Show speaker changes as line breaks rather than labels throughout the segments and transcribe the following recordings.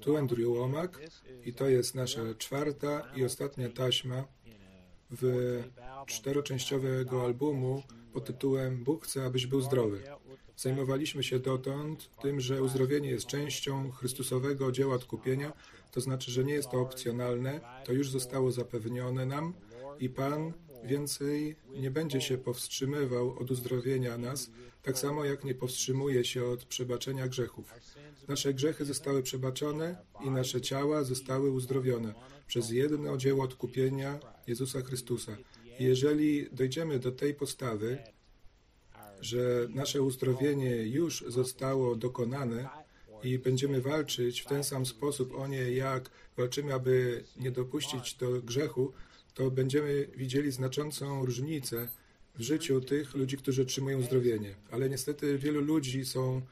Tu Andrew Łomak i to jest nasza czwarta i ostatnia taśma w czteroczęściowego albumu pod tytułem Bóg chce, abyś był zdrowy. Zajmowaliśmy się dotąd tym, że uzdrowienie jest częścią Chrystusowego dzieła odkupienia, to znaczy, że nie jest to opcjonalne, to już zostało zapewnione nam i Pan więcej nie będzie się powstrzymywał od uzdrowienia nas, tak samo jak nie powstrzymuje się od przebaczenia grzechów. Nasze grzechy zostały przebaczone i nasze ciała zostały uzdrowione przez jedno dzieło odkupienia Jezusa Chrystusa. Jeżeli dojdziemy do tej postawy, że nasze uzdrowienie już zostało dokonane i będziemy walczyć w ten sam sposób o nie, jak walczymy, aby nie dopuścić do grzechu, to będziemy widzieli znaczącą różnicę w życiu tych ludzi, którzy otrzymują uzdrowienie. Ale niestety wielu ludzi są,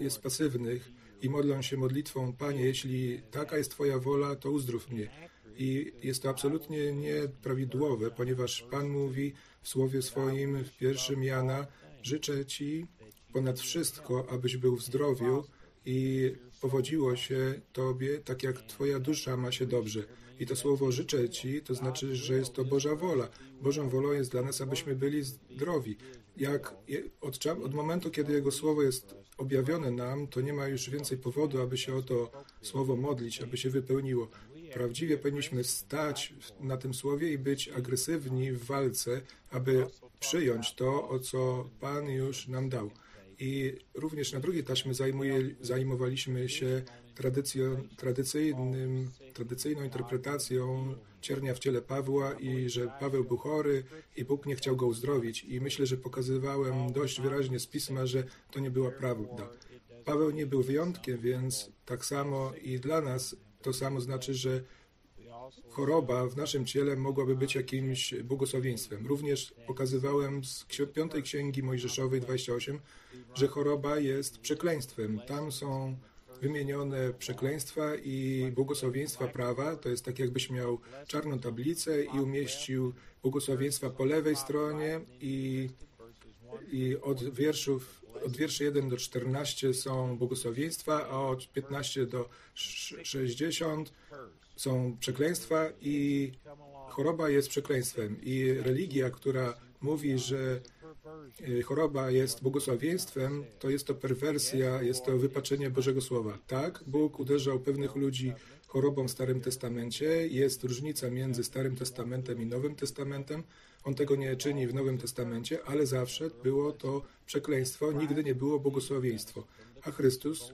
jest pasywnych i modlą się modlitwą, Panie, jeśli taka jest Twoja wola, to uzdrów mnie. I jest to absolutnie nieprawidłowe, ponieważ Pan mówi w słowie swoim w pierwszym Jana, życzę Ci ponad wszystko, abyś był w zdrowiu i powodziło się Tobie tak, jak Twoja dusza ma się dobrze. I to słowo życzę Ci, to znaczy, że jest to Boża wola. Bożą wolą jest dla nas, abyśmy byli zdrowi. Jak od, od momentu, kiedy Jego słowo jest objawione nam, to nie ma już więcej powodu, aby się o to słowo modlić, aby się wypełniło. Prawdziwie powinniśmy stać na tym słowie i być agresywni w walce, aby przyjąć to, o co Pan już nam dał. I również na drugiej taśmie zajmuje, zajmowaliśmy się tradycyjnym, tradycyjną interpretacją ciernia w ciele Pawła i że Paweł był chory i Bóg nie chciał go uzdrowić. I myślę, że pokazywałem dość wyraźnie z pisma, że to nie była prawda. Paweł nie był wyjątkiem, więc tak samo i dla nas to samo znaczy, że choroba w naszym ciele mogłaby być jakimś błogosławieństwem. Również pokazywałem z piątej księgi Mojżeszowej 28, że choroba jest przekleństwem. Tam są wymienione przekleństwa i błogosławieństwa prawa. To jest tak, jakbyś miał czarną tablicę i umieścił błogosławieństwa po lewej stronie i, i od wierszów od wierszy 1 do 14 są błogosławieństwa, a od 15 do 60 są przekleństwa i choroba jest przekleństwem. I religia, która mówi, że choroba jest błogosławieństwem, to jest to perwersja, jest to wypaczenie Bożego Słowa. Tak, Bóg uderzał pewnych ludzi chorobą w Starym Testamencie. Jest różnica między Starym Testamentem i Nowym Testamentem. On tego nie czyni w Nowym Testamencie, ale zawsze było to przekleństwo, nigdy nie było błogosławieństwo. A Chrystus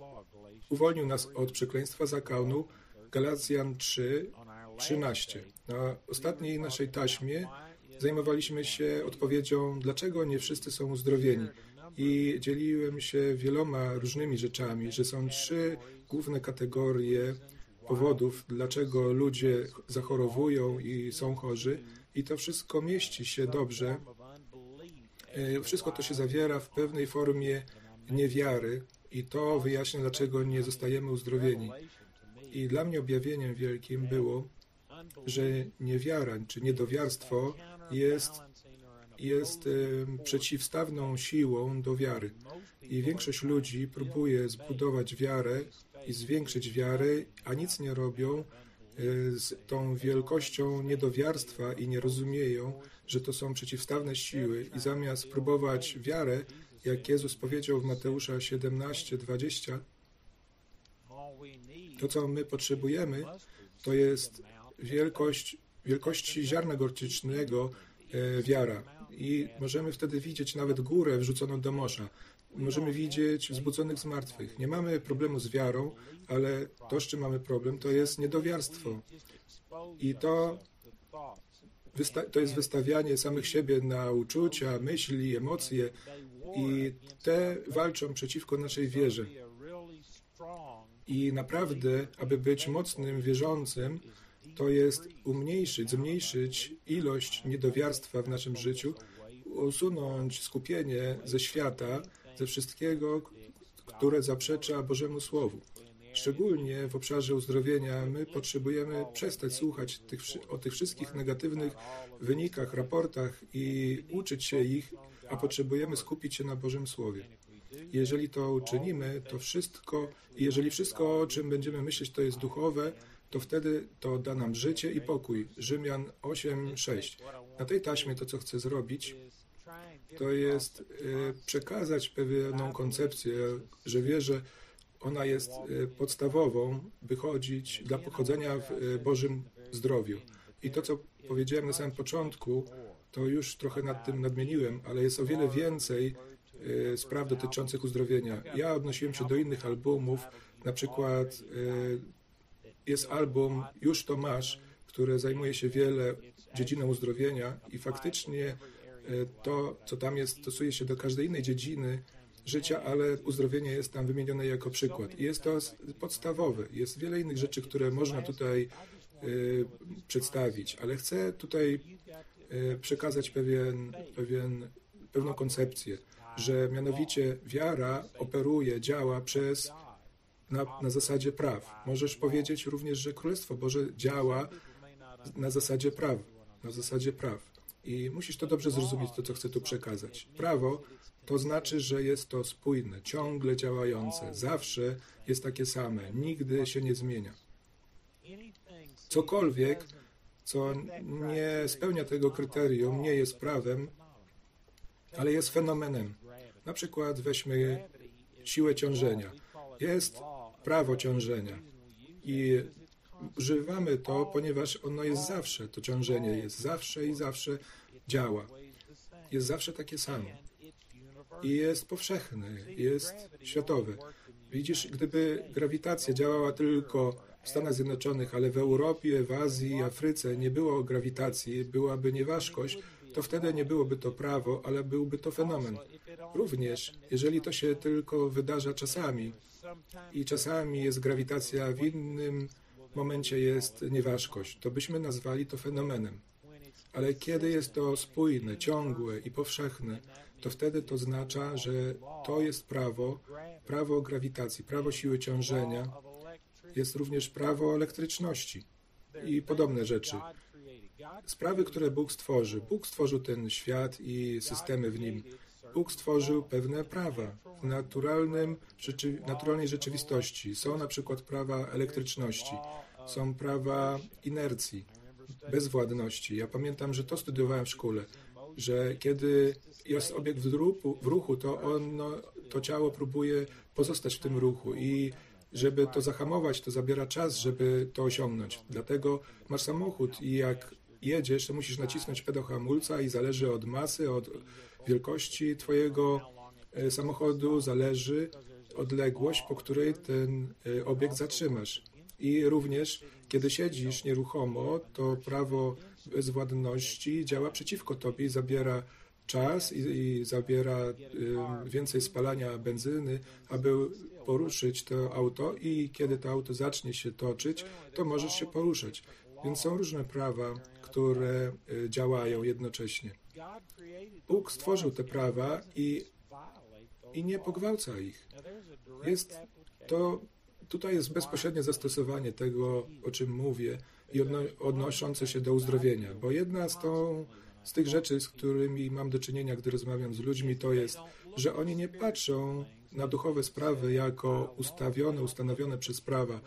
uwolnił nas od przekleństwa zakonu, Galacjan 3, 13. Na ostatniej naszej taśmie zajmowaliśmy się odpowiedzią, dlaczego nie wszyscy są uzdrowieni. I dzieliłem się wieloma różnymi rzeczami, że są trzy główne kategorie powodów, dlaczego ludzie zachorowują i są chorzy. I to wszystko mieści się dobrze. E, wszystko to się zawiera w pewnej formie niewiary, i to wyjaśnia, dlaczego nie zostajemy uzdrowieni. I dla mnie objawieniem wielkim było, że niewiara czy niedowiarstwo jest, jest przeciwstawną siłą do wiary. I większość ludzi próbuje zbudować wiarę i zwiększyć wiarę, a nic nie robią e, z tą wielkością niedowiarstwa i nie rozumieją, że to są przeciwstawne siły. I zamiast próbować wiarę, jak Jezus powiedział w Mateusza 17, 20, to, co my potrzebujemy, to jest wielkość, wielkości ziarna gorczycznego e, wiara. I możemy wtedy widzieć nawet górę wrzuconą do morza. Możemy widzieć wzbudzonych z martwych. Nie mamy problemu z wiarą, ale to, z czym mamy problem, to jest niedowiarstwo. I to, to jest wystawianie samych siebie na uczucia, myśli, emocje i te walczą przeciwko naszej wierze. I naprawdę, aby być mocnym wierzącym, to jest umniejszyć, zmniejszyć ilość niedowiarstwa w naszym życiu, usunąć skupienie ze świata, ze wszystkiego, które zaprzecza Bożemu Słowu. Szczególnie w obszarze uzdrowienia my potrzebujemy przestać słuchać tych, o tych wszystkich negatywnych wynikach, raportach i uczyć się ich, a potrzebujemy skupić się na Bożym Słowie. Jeżeli to uczynimy, to wszystko, jeżeli wszystko, o czym będziemy myśleć, to jest duchowe, to wtedy to da nam życie i pokój. Rzymian 8:6. Na tej taśmie to, co chcę zrobić, to jest y, przekazać pewną koncepcję, że wierzę, ona jest y, podstawową, by chodzić dla pochodzenia w y, Bożym zdrowiu. I to, co powiedziałem na samym początku, to już trochę nad tym nadmieniłem, ale jest o wiele więcej spraw dotyczących uzdrowienia. Ja odnosiłem się do innych albumów, na przykład jest album Już to masz, które zajmuje się wiele dziedziną uzdrowienia i faktycznie E, to, co tam jest, stosuje się do każdej innej dziedziny życia, ale uzdrowienie jest tam wymienione jako przykład. I jest to podstawowe. Jest wiele innych rzeczy, które można tutaj y, przedstawić, ale chcę tutaj y, przekazać pewien, pewien, pewną koncepcję, że mianowicie wiara operuje, działa przez na, na zasadzie praw. Możesz powiedzieć również, że Królestwo Boże działa na zasadzie praw, na zasadzie praw. I musisz to dobrze zrozumieć, to co chcę tu przekazać. Prawo to znaczy, że jest to spójne, ciągle działające, zawsze jest takie same, nigdy się nie zmienia. Cokolwiek, co nie spełnia tego kryterium, nie jest prawem, ale jest fenomenem. Na przykład weźmy siłę ciążenia. Jest prawo ciążenia i używamy to, ponieważ ono jest zawsze, to ciążenie jest zawsze i zawsze działa. Jest zawsze takie samo. I jest powszechny, jest światowy. Widzisz, gdyby grawitacja działała tylko w Stanach Zjednoczonych, ale w Europie, w Azji, Afryce nie było grawitacji, byłaby nieważkość, to wtedy nie byłoby to prawo, ale byłby to fenomen. Również, jeżeli to się tylko wydarza czasami i czasami jest grawitacja, w innym momencie jest nieważkość, to byśmy nazwali to fenomenem. Ale kiedy jest to spójne, ciągłe i powszechne, to wtedy to oznacza, że to jest prawo, prawo grawitacji, prawo siły ciążenia, jest również prawo elektryczności i podobne rzeczy. Sprawy, które Bóg stworzy. Bóg stworzył ten świat i systemy w nim. Bóg stworzył pewne prawa w naturalnym, rzeczy, naturalnej rzeczywistości. Są na przykład prawa elektryczności, są prawa inercji, bezwładności. Ja pamiętam, że to studiowałem w szkole, że kiedy jest obiekt w ruchu, w ruchu to ono, to ciało próbuje pozostać w tym ruchu i żeby to zahamować, to zabiera czas, żeby to osiągnąć. Dlatego masz samochód i jak jedziesz, to musisz nacisnąć pedał hamulca i zależy od masy, od wielkości twojego e, samochodu, zależy odległość, po której ten e, obiekt zatrzymasz. I również, kiedy siedzisz nieruchomo, to prawo bezwładności działa przeciwko tobie i zabiera czas i, i zabiera y, więcej spalania benzyny, aby poruszyć to auto i kiedy to auto zacznie się toczyć, to możesz się poruszać. Więc są różne prawa, które y, działają jednocześnie. Bóg stworzył te prawa i, i nie pogwałca ich. Jest to Tutaj jest bezpośrednie zastosowanie tego, o czym mówię i odno odnoszące się do uzdrowienia, bo jedna z, tą, z tych rzeczy, z którymi mam do czynienia, gdy rozmawiam z ludźmi, to jest, że oni nie patrzą na duchowe sprawy jako ustawione, ustanowione przez prawa,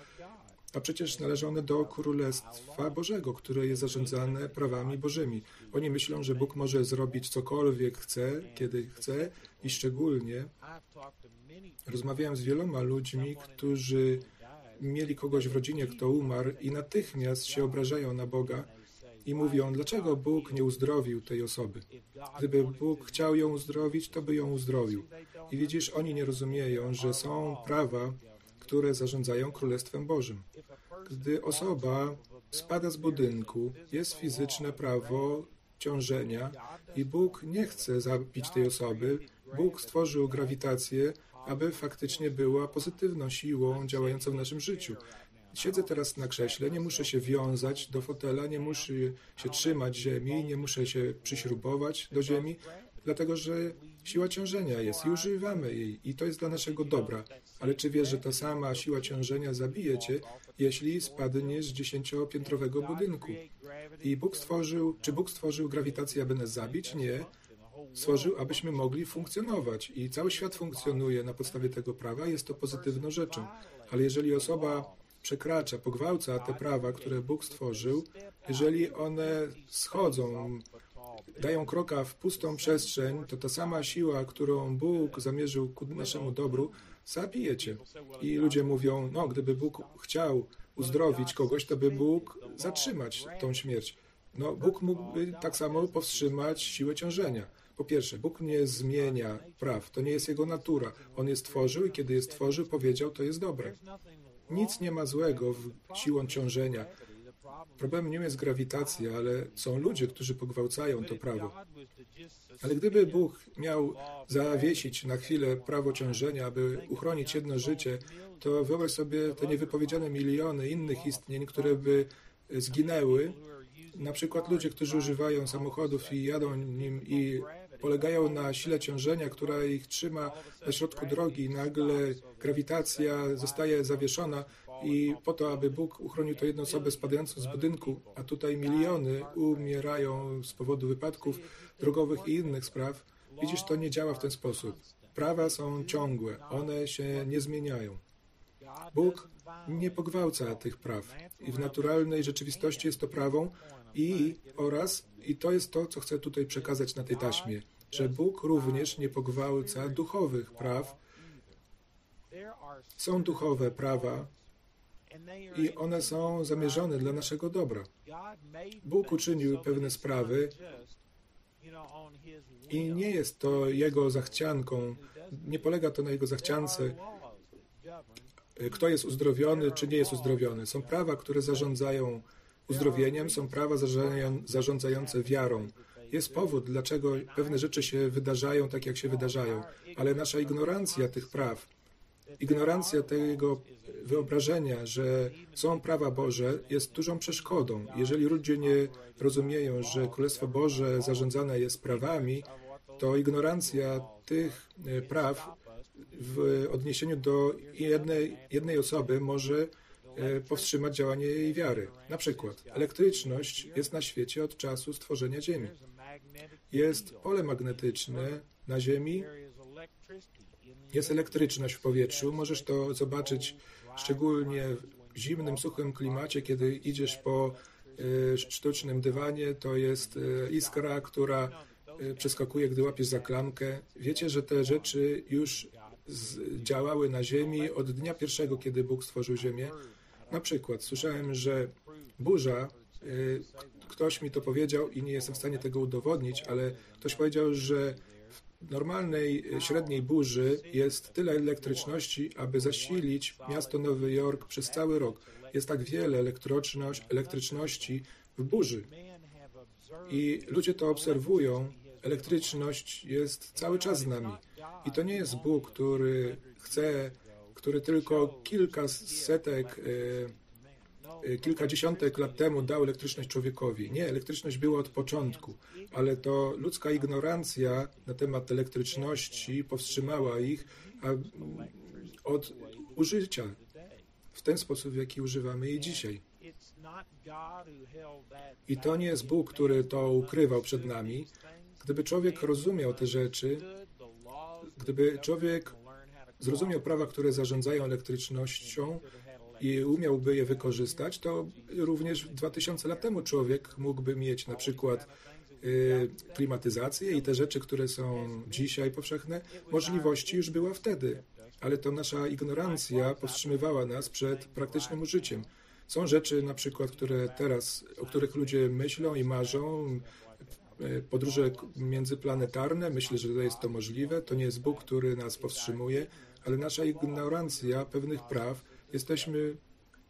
a przecież należą one do Królestwa Bożego, które jest zarządzane prawami Bożymi. Oni myślą, że Bóg może zrobić cokolwiek chce, kiedy chce i szczególnie Rozmawiałem z wieloma ludźmi, którzy mieli kogoś w rodzinie, kto umarł i natychmiast się obrażają na Boga i mówią, dlaczego Bóg nie uzdrowił tej osoby. Gdyby Bóg chciał ją uzdrowić, to by ją uzdrowił. I widzisz, oni nie rozumieją, że są prawa, które zarządzają Królestwem Bożym. Gdy osoba spada z budynku, jest fizyczne prawo ciążenia i Bóg nie chce zabić tej osoby. Bóg stworzył grawitację, aby faktycznie była pozytywną siłą działającą w naszym życiu. Siedzę teraz na krześle, nie muszę się wiązać do fotela, nie muszę się trzymać ziemi, nie muszę się przyśrubować do ziemi, dlatego że siła ciążenia jest i używamy jej i to jest dla naszego dobra. Ale czy wiesz, że ta sama siła ciążenia zabije cię, jeśli spadniesz z dziesięciopiętrowego budynku? I Bóg stworzył, czy Bóg stworzył grawitację, aby nas zabić? Nie. stworzył, abyśmy mogli funkcjonować. I cały świat funkcjonuje na podstawie tego prawa, jest to pozytywną rzeczą. Ale jeżeli osoba przekracza, pogwałca te prawa, które Bóg stworzył, jeżeli one schodzą, dają kroka w pustą przestrzeń, to ta sama siła, którą Bóg zamierzył ku naszemu dobru, zabije cię. I ludzie mówią, no, gdyby Bóg chciał uzdrowić kogoś, to by Bóg zatrzymać tą śmierć. No, Bóg mógłby tak samo powstrzymać siłę ciążenia. Po pierwsze, Bóg nie zmienia praw, to nie jest Jego natura. On je stworzył i kiedy je stworzył, powiedział, to jest dobre. Nic nie ma złego w siłą ciążenia. Problemem nie jest grawitacja, ale są ludzie, którzy pogwałcają to prawo. Ale gdyby Bóg miał zawiesić na chwilę prawo ciążenia, aby uchronić jedno życie, to wyobraź sobie te niewypowiedziane miliony innych istnień, które by zginęły. Na przykład ludzie, którzy używają samochodów i jadą nim i polegają na sile ciążenia, która ich trzyma na środku drogi. Nagle grawitacja zostaje zawieszona i po to, aby Bóg uchronił to jedną osobę spadającą z budynku, a tutaj miliony umierają z powodu wypadków drogowych i innych spraw. Widzisz, to nie działa w ten sposób. Prawa są ciągłe, one się nie zmieniają. Bóg nie pogwałca tych praw i w naturalnej rzeczywistości jest to prawą i oraz, i to jest to, co chcę tutaj przekazać na tej taśmie, że Bóg również nie pogwałca duchowych praw. Są duchowe prawa i one są zamierzone dla naszego dobra. Bóg uczynił pewne sprawy i nie jest to Jego zachcianką, nie polega to na Jego zachciance, kto jest uzdrowiony, czy nie jest uzdrowiony. Są prawa, które zarządzają uzdrowieniem, są prawa zarządzające wiarą. Jest powód, dlaczego pewne rzeczy się wydarzają tak, jak się wydarzają, ale nasza ignorancja tych praw, ignorancja tego wyobrażenia, że są prawa Boże, jest dużą przeszkodą. Jeżeli ludzie nie rozumieją, że Królestwo Boże zarządzane jest prawami, to ignorancja tych e, praw w odniesieniu do jednej, jednej osoby może e, powstrzymać działanie jej wiary. Na przykład elektryczność jest na świecie od czasu stworzenia Ziemi. Jest pole magnetyczne na Ziemi, jest elektryczność w powietrzu. Możesz to zobaczyć szczególnie w zimnym, suchym klimacie, kiedy idziesz po e, sztucznym dywanie, to jest e, iskra, która przeskakuje, gdy łapiesz za klamkę. Wiecie, że te rzeczy już działały na Ziemi od dnia pierwszego, kiedy Bóg stworzył Ziemię. Na przykład słyszałem, że burza, y, ktoś mi to powiedział i nie jestem w stanie tego udowodnić, ale ktoś powiedział, że normalnej, y, średniej burzy jest tyle elektryczności, aby zasilić miasto Nowy Jork przez cały rok. Jest tak wiele elektryczności w burzy. I ludzie to obserwują. Elektryczność jest cały czas z nami. I to nie jest Bóg, który chce, który tylko kilka setek, e, e, kilkadziesiątek lat temu dał elektryczność człowiekowi. Nie, elektryczność była od początku, ale to ludzka ignorancja na temat elektryczności powstrzymała ich od użycia w ten sposób, w jaki używamy jej dzisiaj. I to nie jest Bóg, który to ukrywał przed nami. Gdyby człowiek rozumiał te rzeczy, Gdyby człowiek zrozumiał prawa, które zarządzają elektrycznością i umiałby je wykorzystać, to również 2000 lat temu człowiek mógłby mieć na przykład y, klimatyzację i te rzeczy, które są dzisiaj powszechne, możliwości już była wtedy, ale to nasza ignorancja powstrzymywała nas przed praktycznym użyciem. Są rzeczy na przykład, które teraz, o których ludzie myślą i marzą, E, podróże międzyplanetarne. Myślę, że jest to możliwe. To nie jest Bóg, który nas powstrzymuje, ale nasza ignorancja pewnych praw, jesteśmy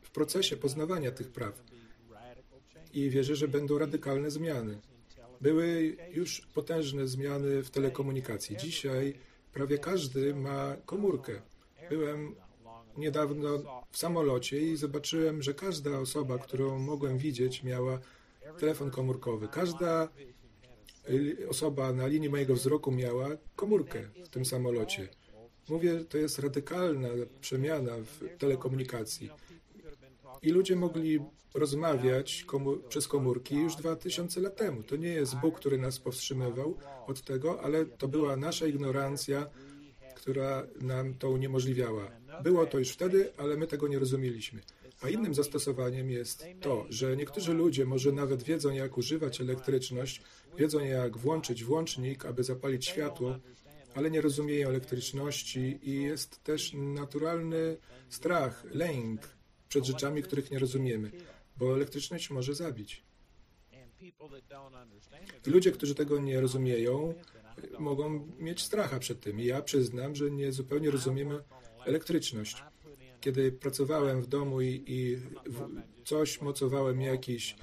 w procesie poznawania tych praw. I wierzę, że będą radykalne zmiany. Były już potężne zmiany w telekomunikacji. Dzisiaj prawie każdy ma komórkę. Byłem niedawno w samolocie i zobaczyłem, że każda osoba, którą mogłem widzieć, miała telefon komórkowy. Każda osoba na linii mojego wzroku miała komórkę w tym samolocie. Mówię, to jest radykalna przemiana w telekomunikacji. I ludzie mogli rozmawiać komu przez komórki już dwa tysiące lat temu. To nie jest Bóg, który nas powstrzymywał od tego, ale to była nasza ignorancja, która nam to uniemożliwiała. Było to już wtedy, ale my tego nie rozumieliśmy. A innym zastosowaniem jest to, że niektórzy ludzie może nawet wiedzą, jak używać elektryczność, wiedzą, jak włączyć włącznik, aby zapalić światło, ale nie rozumieją elektryczności i jest też naturalny strach, lęk przed rzeczami, których nie rozumiemy, bo elektryczność może zabić. Ludzie, którzy tego nie rozumieją, mogą mieć stracha przed tym. Ja przyznam, że nie zupełnie rozumiemy elektryczność. Kiedy pracowałem w domu i, i coś mocowałem jakiś,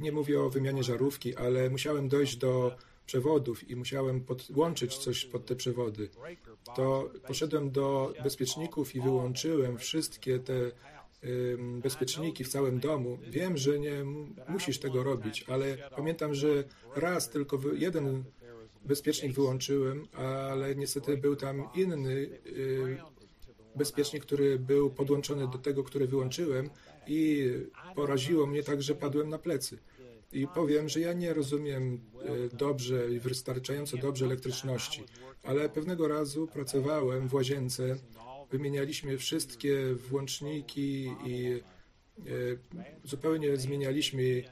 nie mówię o wymianie żarówki, ale musiałem dojść do przewodów i musiałem podłączyć coś pod te przewody, to poszedłem do bezpieczników i wyłączyłem wszystkie te bezpieczniki w całym domu. Wiem, że nie musisz tego robić, ale pamiętam, że raz tylko jeden bezpiecznik wyłączyłem, ale niestety był tam inny bezpiecznik, który był podłączony do tego, który wyłączyłem i poraziło mnie tak, że padłem na plecy. I powiem, że ja nie rozumiem y, dobrze i wystarczająco dobrze elektryczności, ale pewnego razu pracowałem w łazience, wymienialiśmy wszystkie włączniki i y, zupełnie zmienialiśmy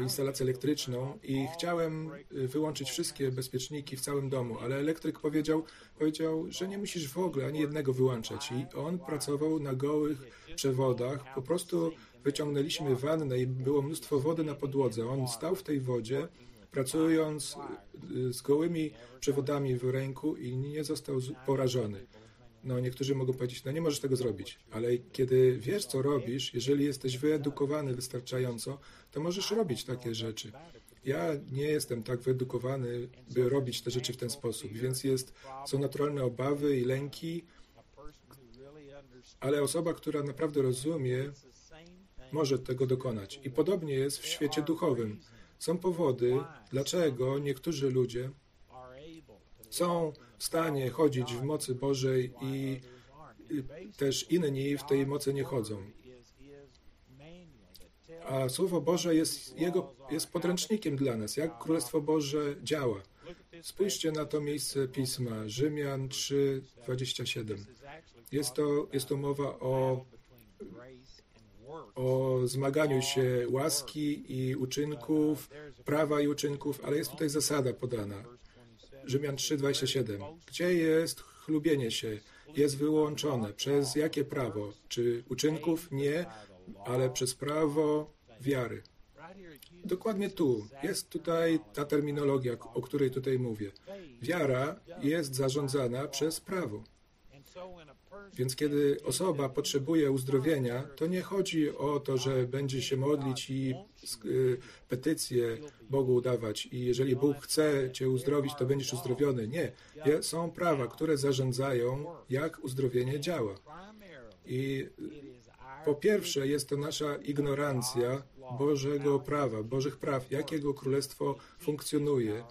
instalację elektryczną i chciałem y, wyłączyć wszystkie bezpieczniki w całym domu, ale elektryk powiedział, powiedział, że nie musisz w ogóle ani jednego wyłączać. I on pracował na gołych przewodach. Po prostu wyciągnęliśmy wannę i było mnóstwo wody na podłodze. On stał w tej wodzie, pracując y, z gołymi przewodami w ręku i nie został porażony. No, niektórzy mogą powiedzieć, no nie możesz tego zrobić, ale kiedy wiesz, co robisz, jeżeli jesteś wyedukowany wystarczająco, to możesz robić takie rzeczy. Ja nie jestem tak wyedukowany, by robić te rzeczy w ten sposób, więc jest, są naturalne obawy i lęki, ale osoba, która naprawdę rozumie, może tego dokonać. I podobnie jest w świecie duchowym. Są powody, dlaczego niektórzy ludzie są w stanie chodzić w mocy Bożej i też inni w tej mocy nie chodzą. A Słowo Boże jest, jego, jest podręcznikiem dla nas, jak Królestwo Boże działa. Spójrzcie na to miejsce pisma, Rzymian 3, 27. Jest to, jest to mowa o, o zmaganiu się łaski i uczynków, prawa i uczynków, ale jest tutaj zasada podana. Rzymian 3:27. Gdzie jest chlubienie się? Jest wyłączone. Przez jakie prawo? Czy uczynków? Nie, ale przez prawo wiary. Dokładnie tu. Jest tutaj ta terminologia, o której tutaj mówię. Wiara jest zarządzana przez prawo. Więc kiedy osoba potrzebuje uzdrowienia, to nie chodzi o to, że będzie się modlić i y, petycje Bogu udawać i jeżeli Bóg chce Cię uzdrowić, to będziesz uzdrowiony. Nie. Są prawa, które zarządzają, jak uzdrowienie działa. I po pierwsze jest to nasza ignorancja Bożego prawa, Bożych praw, jakiego królestwo funkcjonuje,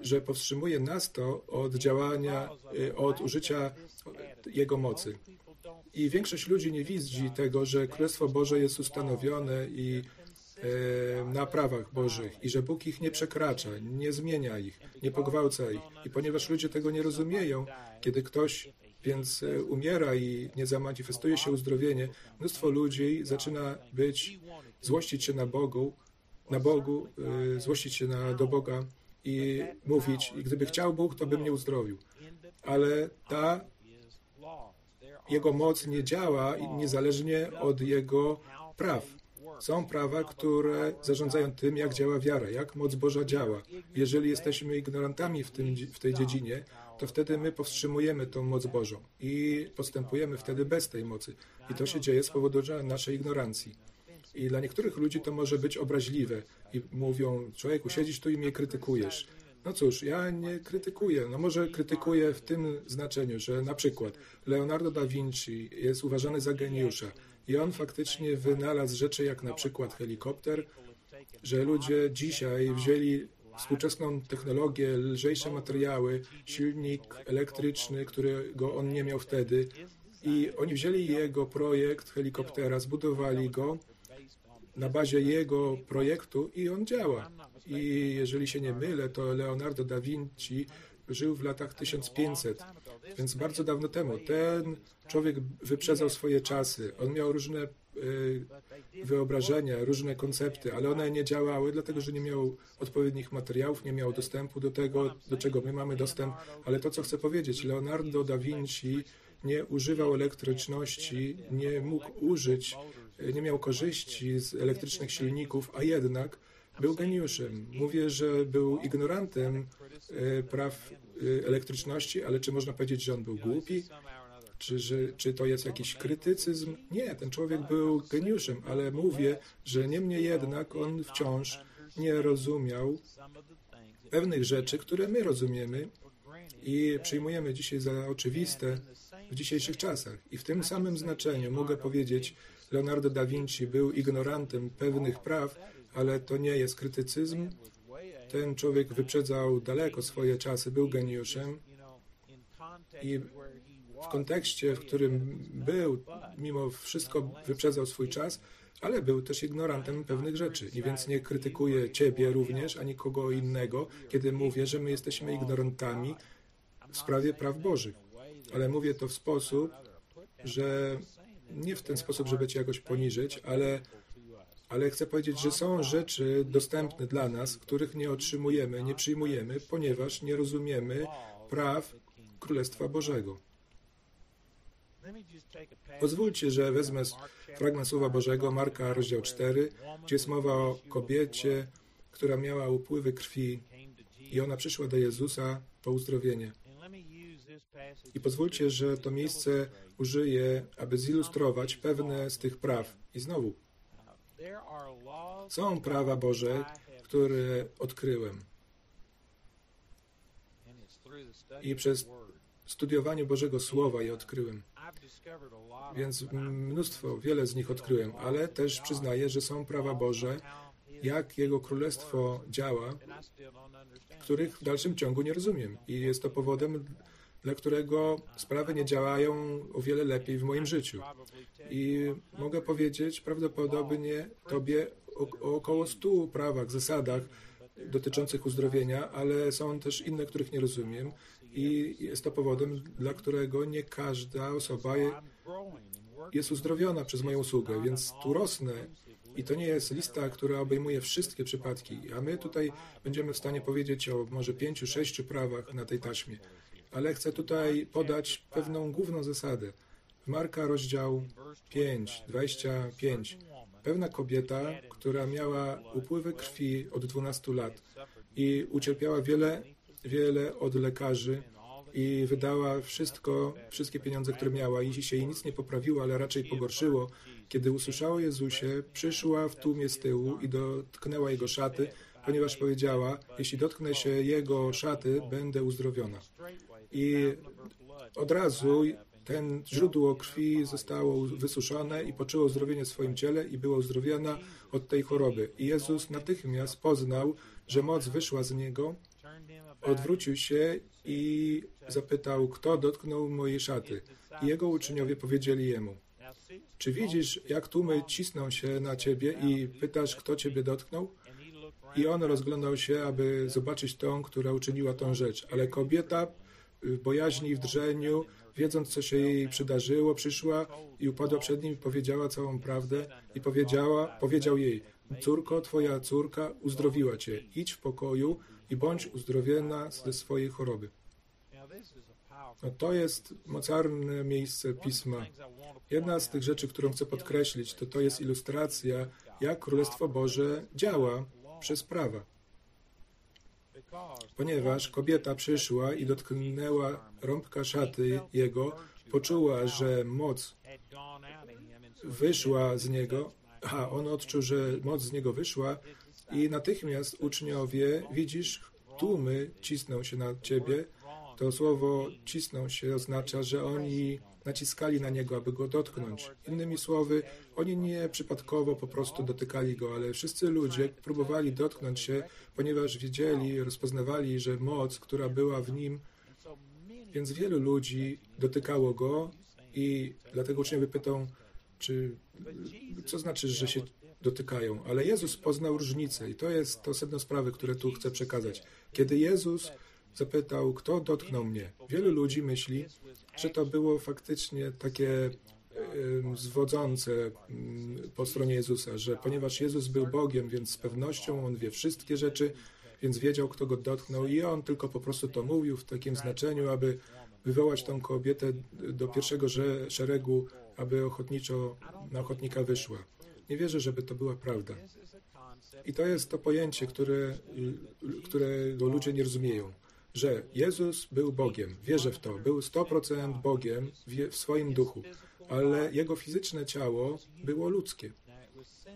że powstrzymuje nas to od działania, y, od użycia Jego mocy. I większość ludzi nie widzi tego, że Królestwo Boże jest ustanowione i e, na prawach Bożych i że Bóg ich nie przekracza, nie zmienia ich, nie pogwałca ich. I ponieważ ludzie tego nie rozumieją, kiedy ktoś więc e, umiera i nie zamanifestuje się uzdrowienie, mnóstwo ludzi zaczyna być, złościć się na Bogu, na Bogu, złościć się na, do Boga i mówić, gdyby chciał Bóg, to by mnie uzdrowił. Ale ta jego moc nie działa niezależnie od Jego praw. Są prawa, które zarządzają tym, jak działa wiara, jak moc Boża działa. Jeżeli jesteśmy ignorantami w, tym, w tej dziedzinie, to wtedy my powstrzymujemy tą moc Bożą i postępujemy wtedy bez tej mocy. I to się dzieje z powodu naszej ignorancji. I dla niektórych ludzi to może być obraźliwe i mówią, człowieku, siedzisz tu i mnie krytykujesz. No cóż, ja nie krytykuję. No może krytykuję w tym znaczeniu, że na przykład Leonardo da Vinci jest uważany za geniusza i on faktycznie wynalazł rzeczy jak na przykład helikopter, że ludzie dzisiaj wzięli współczesną technologię, lżejsze materiały, silnik elektryczny, którego on nie miał wtedy i oni wzięli jego projekt helikoptera, zbudowali go na bazie jego projektu i on działa. I jeżeli się nie mylę, to Leonardo da Vinci żył w latach 1500, więc bardzo dawno temu. Ten człowiek wyprzedzał swoje czasy. On miał różne y, wyobrażenia, różne koncepty, ale one nie działały, dlatego że nie miał odpowiednich materiałów, nie miał dostępu do tego, do czego my mamy dostęp. Ale to, co chcę powiedzieć, Leonardo da Vinci nie używał elektryczności, nie mógł użyć, nie miał korzyści z elektrycznych silników, a jednak był geniuszem. Mówię, że był ignorantem e, praw e, elektryczności, ale czy można powiedzieć, że on był głupi? Czy, że, czy to jest jakiś krytycyzm? Nie, ten człowiek był geniuszem, ale mówię, że niemniej jednak on wciąż nie rozumiał pewnych rzeczy, które my rozumiemy i przyjmujemy dzisiaj za oczywiste w dzisiejszych czasach. I w tym samym znaczeniu mogę powiedzieć, Leonardo da Vinci był ignorantem pewnych praw, ale to nie jest krytycyzm. Ten człowiek wyprzedzał daleko swoje czasy, był geniuszem i w kontekście, w którym był, mimo wszystko wyprzedzał swój czas, ale był też ignorantem pewnych rzeczy. I więc nie krytykuję Ciebie również, ani kogo innego, kiedy mówię, że my jesteśmy ignorantami w sprawie praw Bożych. Ale mówię to w sposób, że nie w ten sposób, żeby Cię jakoś poniżyć, ale ale chcę powiedzieć, że są rzeczy dostępne dla nas, których nie otrzymujemy, nie przyjmujemy, ponieważ nie rozumiemy praw Królestwa Bożego. Pozwólcie, że wezmę fragment Słowa Bożego, Marka, rozdział 4, gdzie jest mowa o kobiecie, która miała upływy krwi i ona przyszła do Jezusa po uzdrowienie. I pozwólcie, że to miejsce użyję, aby zilustrować pewne z tych praw. I znowu, są prawa Boże, które odkryłem. I przez studiowanie Bożego Słowa je odkryłem. Więc mnóstwo, wiele z nich odkryłem, ale też przyznaję, że są prawa Boże, jak Jego Królestwo działa, których w dalszym ciągu nie rozumiem. I jest to powodem, dla którego sprawy nie działają o wiele lepiej w moim życiu. I mogę powiedzieć prawdopodobnie Tobie o, o około stu prawach, zasadach dotyczących uzdrowienia, ale są też inne, których nie rozumiem i jest to powodem, dla którego nie każda osoba jest uzdrowiona przez moją usługę, więc tu rosnę i to nie jest lista, która obejmuje wszystkie przypadki, a my tutaj będziemy w stanie powiedzieć o może pięciu, sześciu prawach na tej taśmie. Ale chcę tutaj podać pewną główną zasadę. Marka rozdział 5, 25. Pewna kobieta, która miała upływy krwi od 12 lat i ucierpiała wiele, wiele od lekarzy i wydała wszystko, wszystkie pieniądze, które miała i się jej nic nie poprawiło, ale raczej pogorszyło. Kiedy usłyszała o Jezusie, przyszła w tłumie z tyłu i dotknęła jego szaty, ponieważ powiedziała, jeśli dotknę się jego szaty, będę uzdrowiona. I od razu ten źródło krwi zostało wysuszone i poczuło uzdrowienie w swoim ciele i była uzdrowiona od tej choroby. I Jezus natychmiast poznał, że moc wyszła z niego, odwrócił się i zapytał, kto dotknął mojej szaty. I jego uczniowie powiedzieli jemu, czy widzisz, jak tłumy cisną się na ciebie i pytasz, kto ciebie dotknął? I on rozglądał się, aby zobaczyć tą, która uczyniła tą rzecz. Ale kobieta w bojaźni, w drżeniu, wiedząc, co się jej przydarzyło, przyszła i upadła przed nim i powiedziała całą prawdę i powiedziała, powiedział jej, córko, twoja córka uzdrowiła cię, idź w pokoju i bądź uzdrowiona ze swojej choroby. No to jest mocarne miejsce Pisma. Jedna z tych rzeczy, którą chcę podkreślić, to to jest ilustracja, jak Królestwo Boże działa przez prawa ponieważ kobieta przyszła i dotknęła rąbka szaty jego, poczuła, że moc wyszła z niego, a on odczuł, że moc z niego wyszła i natychmiast uczniowie, widzisz, tłumy cisną się na ciebie. To słowo cisną się oznacza, że oni naciskali na niego, aby go dotknąć. Innymi słowy, oni nie przypadkowo po prostu dotykali go, ale wszyscy ludzie próbowali dotknąć się, ponieważ wiedzieli, rozpoznawali, że moc, która była w nim, więc wielu ludzi dotykało go i dlatego uczniowie pytą, czy co znaczy, że się dotykają, ale Jezus poznał różnicę i to jest to sedno sprawy, które tu chcę przekazać. Kiedy Jezus zapytał, kto dotknął mnie, wielu ludzi myśli, że to było faktycznie takie zwodzące po stronie Jezusa, że ponieważ Jezus był Bogiem, więc z pewnością On wie wszystkie rzeczy, więc wiedział, kto go dotknął i On tylko po prostu to mówił w takim znaczeniu, aby wywołać tą kobietę do pierwszego szeregu, aby ochotniczo na ochotnika wyszła. Nie wierzę, żeby to była prawda. I to jest to pojęcie, które, którego ludzie nie rozumieją, że Jezus był Bogiem. Wierzę w to. Był 100% Bogiem w swoim duchu, ale jego fizyczne ciało było ludzkie.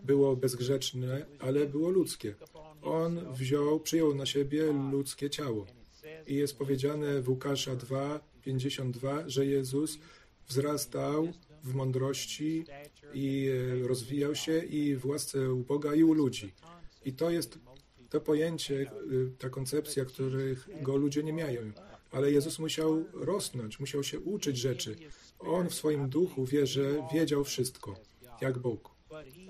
Było bezgrzeczne, ale było ludzkie. On wziął, przyjął na siebie ludzkie ciało. I jest powiedziane w Łukasza 2, 52, że Jezus wzrastał w mądrości i e, rozwijał się i w łasce u Boga i u ludzi. I to jest to pojęcie, e, ta koncepcja, go ludzie nie mają. Ale Jezus musiał rosnąć, musiał się uczyć rzeczy. On w swoim duchu wie, że wiedział wszystko, jak Bóg.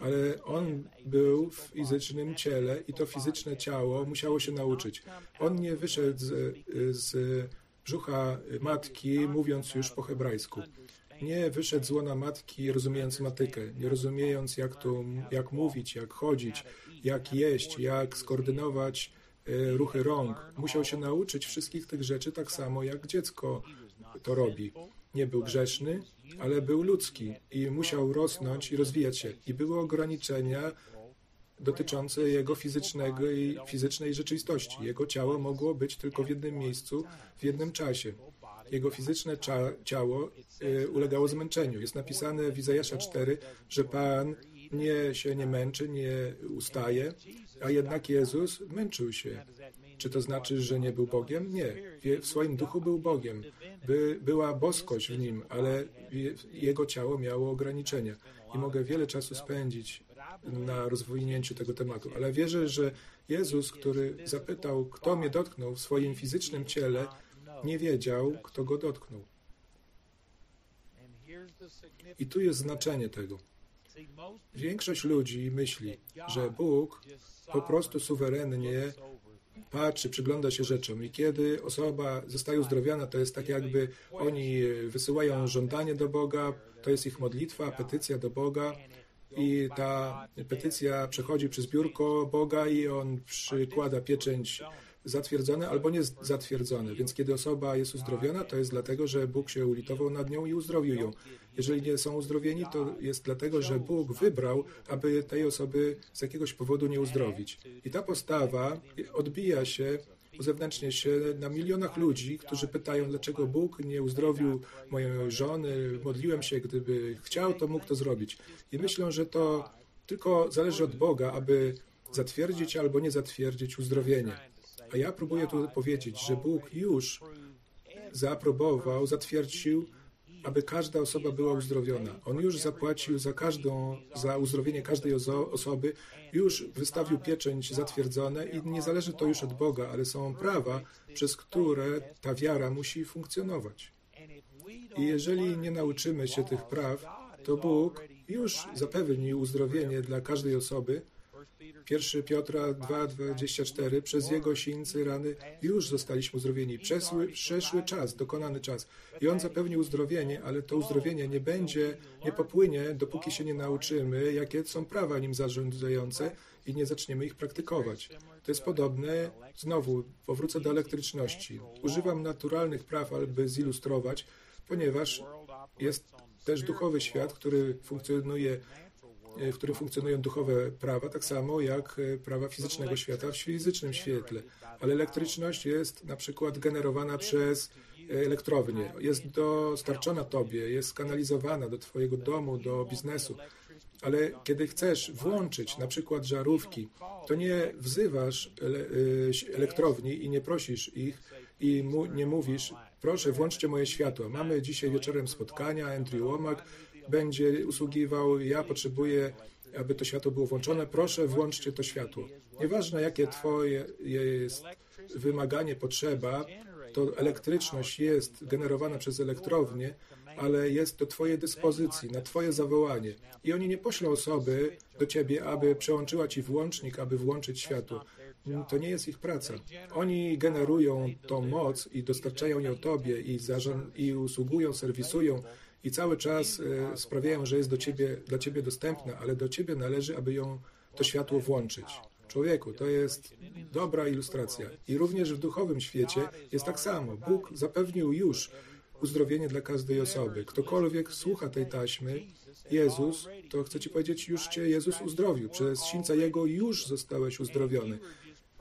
Ale on był w fizycznym ciele i to fizyczne ciało musiało się nauczyć. On nie wyszedł z, z brzucha matki, mówiąc już po hebrajsku. Nie wyszedł z łona matki, rozumiejąc matykę, nie rozumiejąc, jak, to, jak mówić, jak chodzić, jak jeść, jak skoordynować e, ruchy rąk. Musiał się nauczyć wszystkich tych rzeczy tak samo, jak dziecko to robi. Nie był grzeszny, ale był ludzki i musiał rosnąć i rozwijać się. I były ograniczenia dotyczące jego fizycznego i fizycznej rzeczywistości. Jego ciało mogło być tylko w jednym miejscu, w jednym czasie. Jego fizyczne ciało y, ulegało zmęczeniu. Jest napisane w Izajasza 4, że Pan nie się nie męczy, nie ustaje, a jednak Jezus męczył się. Czy to znaczy, że nie był Bogiem? Nie. W swoim duchu był Bogiem. By, była boskość w nim, ale jego ciało miało ograniczenia. I mogę wiele czasu spędzić na rozwinięciu tego tematu, ale wierzę, że Jezus, który zapytał, kto mnie dotknął w swoim fizycznym ciele, nie wiedział, kto go dotknął. I tu jest znaczenie tego. Większość ludzi myśli, że Bóg po prostu suwerennie patrzy, przygląda się rzeczom. I kiedy osoba zostaje uzdrowiona, to jest tak jakby oni wysyłają żądanie do Boga, to jest ich modlitwa, petycja do Boga i ta petycja przechodzi przez biurko Boga i on przykłada pieczęć zatwierdzone albo nie zatwierdzone. Więc kiedy osoba jest uzdrowiona, to jest dlatego, że Bóg się ulitował nad nią i uzdrowił ją. Jeżeli nie są uzdrowieni, to jest dlatego, że Bóg wybrał, aby tej osoby z jakiegoś powodu nie uzdrowić. I ta postawa odbija się uzewnętrznia się na milionach ludzi, którzy pytają, dlaczego Bóg nie uzdrowił mojej żony. Modliłem się, gdyby chciał, to mógł to zrobić. I myślę, że to tylko zależy od Boga, aby zatwierdzić albo nie zatwierdzić uzdrowienie. A ja próbuję tu powiedzieć, że Bóg już zaaprobował, zatwierdził, aby każda osoba była uzdrowiona. On już zapłacił za każdą, za uzdrowienie każdej osoby, już wystawił pieczęć zatwierdzone i nie zależy to już od Boga, ale są prawa, przez które ta wiara musi funkcjonować. I jeżeli nie nauczymy się tych praw, to Bóg już zapewnił uzdrowienie dla każdej osoby, 1 Piotra 2,24 Przez Jego sińce rany już zostaliśmy uzdrowieni. Przeszły, przeszły czas, dokonany czas. I On zapewnił uzdrowienie, ale to uzdrowienie nie będzie, nie popłynie, dopóki się nie nauczymy, jakie są prawa nim zarządzające i nie zaczniemy ich praktykować. To jest podobne, znowu, powrócę do elektryczności. Używam naturalnych praw, aby zilustrować, ponieważ jest też duchowy świat, który funkcjonuje w którym funkcjonują duchowe prawa, tak samo jak e, prawa fizycznego świata w fizycznym świetle. Ale elektryczność jest na przykład generowana przez e, elektrownię, jest dostarczona Tobie, jest kanalizowana do Twojego domu, do biznesu. Ale kiedy chcesz włączyć na przykład żarówki, to nie wzywasz elektrowni i nie prosisz ich i mu, nie mówisz, proszę włączcie moje światło. Mamy dzisiaj wieczorem spotkania, Andrew Womack będzie usługiwał, ja potrzebuję, aby to światło było włączone, proszę włączcie to światło. Nieważne jakie Twoje jest wymaganie, potrzeba, to elektryczność jest generowana przez elektrownię ale jest do Twojej dyspozycji, na Twoje zawołanie. I oni nie poślą osoby do Ciebie, aby przełączyła Ci włącznik, aby włączyć światło. To nie jest ich praca. Oni generują tą moc i dostarczają ją Tobie i, i usługują, serwisują i cały czas e, sprawiają, że jest do ciebie, dla Ciebie dostępna, ale do Ciebie należy, aby ją to światło włączyć. Człowieku, to jest dobra ilustracja. I również w duchowym świecie jest tak samo. Bóg zapewnił już uzdrowienie dla każdej osoby. Ktokolwiek słucha tej taśmy, Jezus, to chcę Ci powiedzieć, już Cię Jezus uzdrowił. Przez sińca Jego już zostałeś uzdrowiony.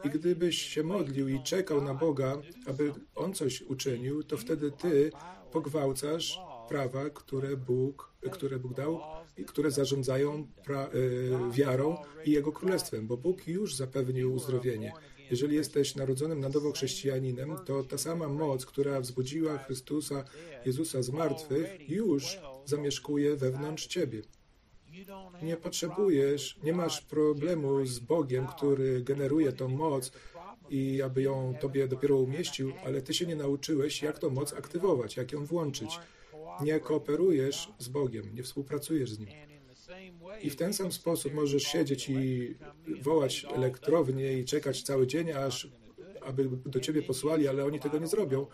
I gdybyś się modlił i czekał na Boga, aby On coś uczynił, to wtedy Ty pogwałcasz prawa, które Bóg, które Bóg dał i które zarządzają pra, y, wiarą i Jego królestwem, bo Bóg już zapewnił uzdrowienie. Jeżeli jesteś narodzonym na nowo chrześcijaninem, to ta sama moc, która wzbudziła Chrystusa, Jezusa z martwych, już zamieszkuje wewnątrz ciebie. Nie potrzebujesz, nie masz problemu z Bogiem, który generuje tą moc i aby ją tobie dopiero umieścił, ale ty się nie nauczyłeś, jak tą moc aktywować, jak ją włączyć. Nie kooperujesz z Bogiem, nie współpracujesz z Nim. I w ten sam sposób możesz siedzieć i wołać elektrownię i czekać cały dzień, aż aby do ciebie posłali, ale oni tego nie zrobią.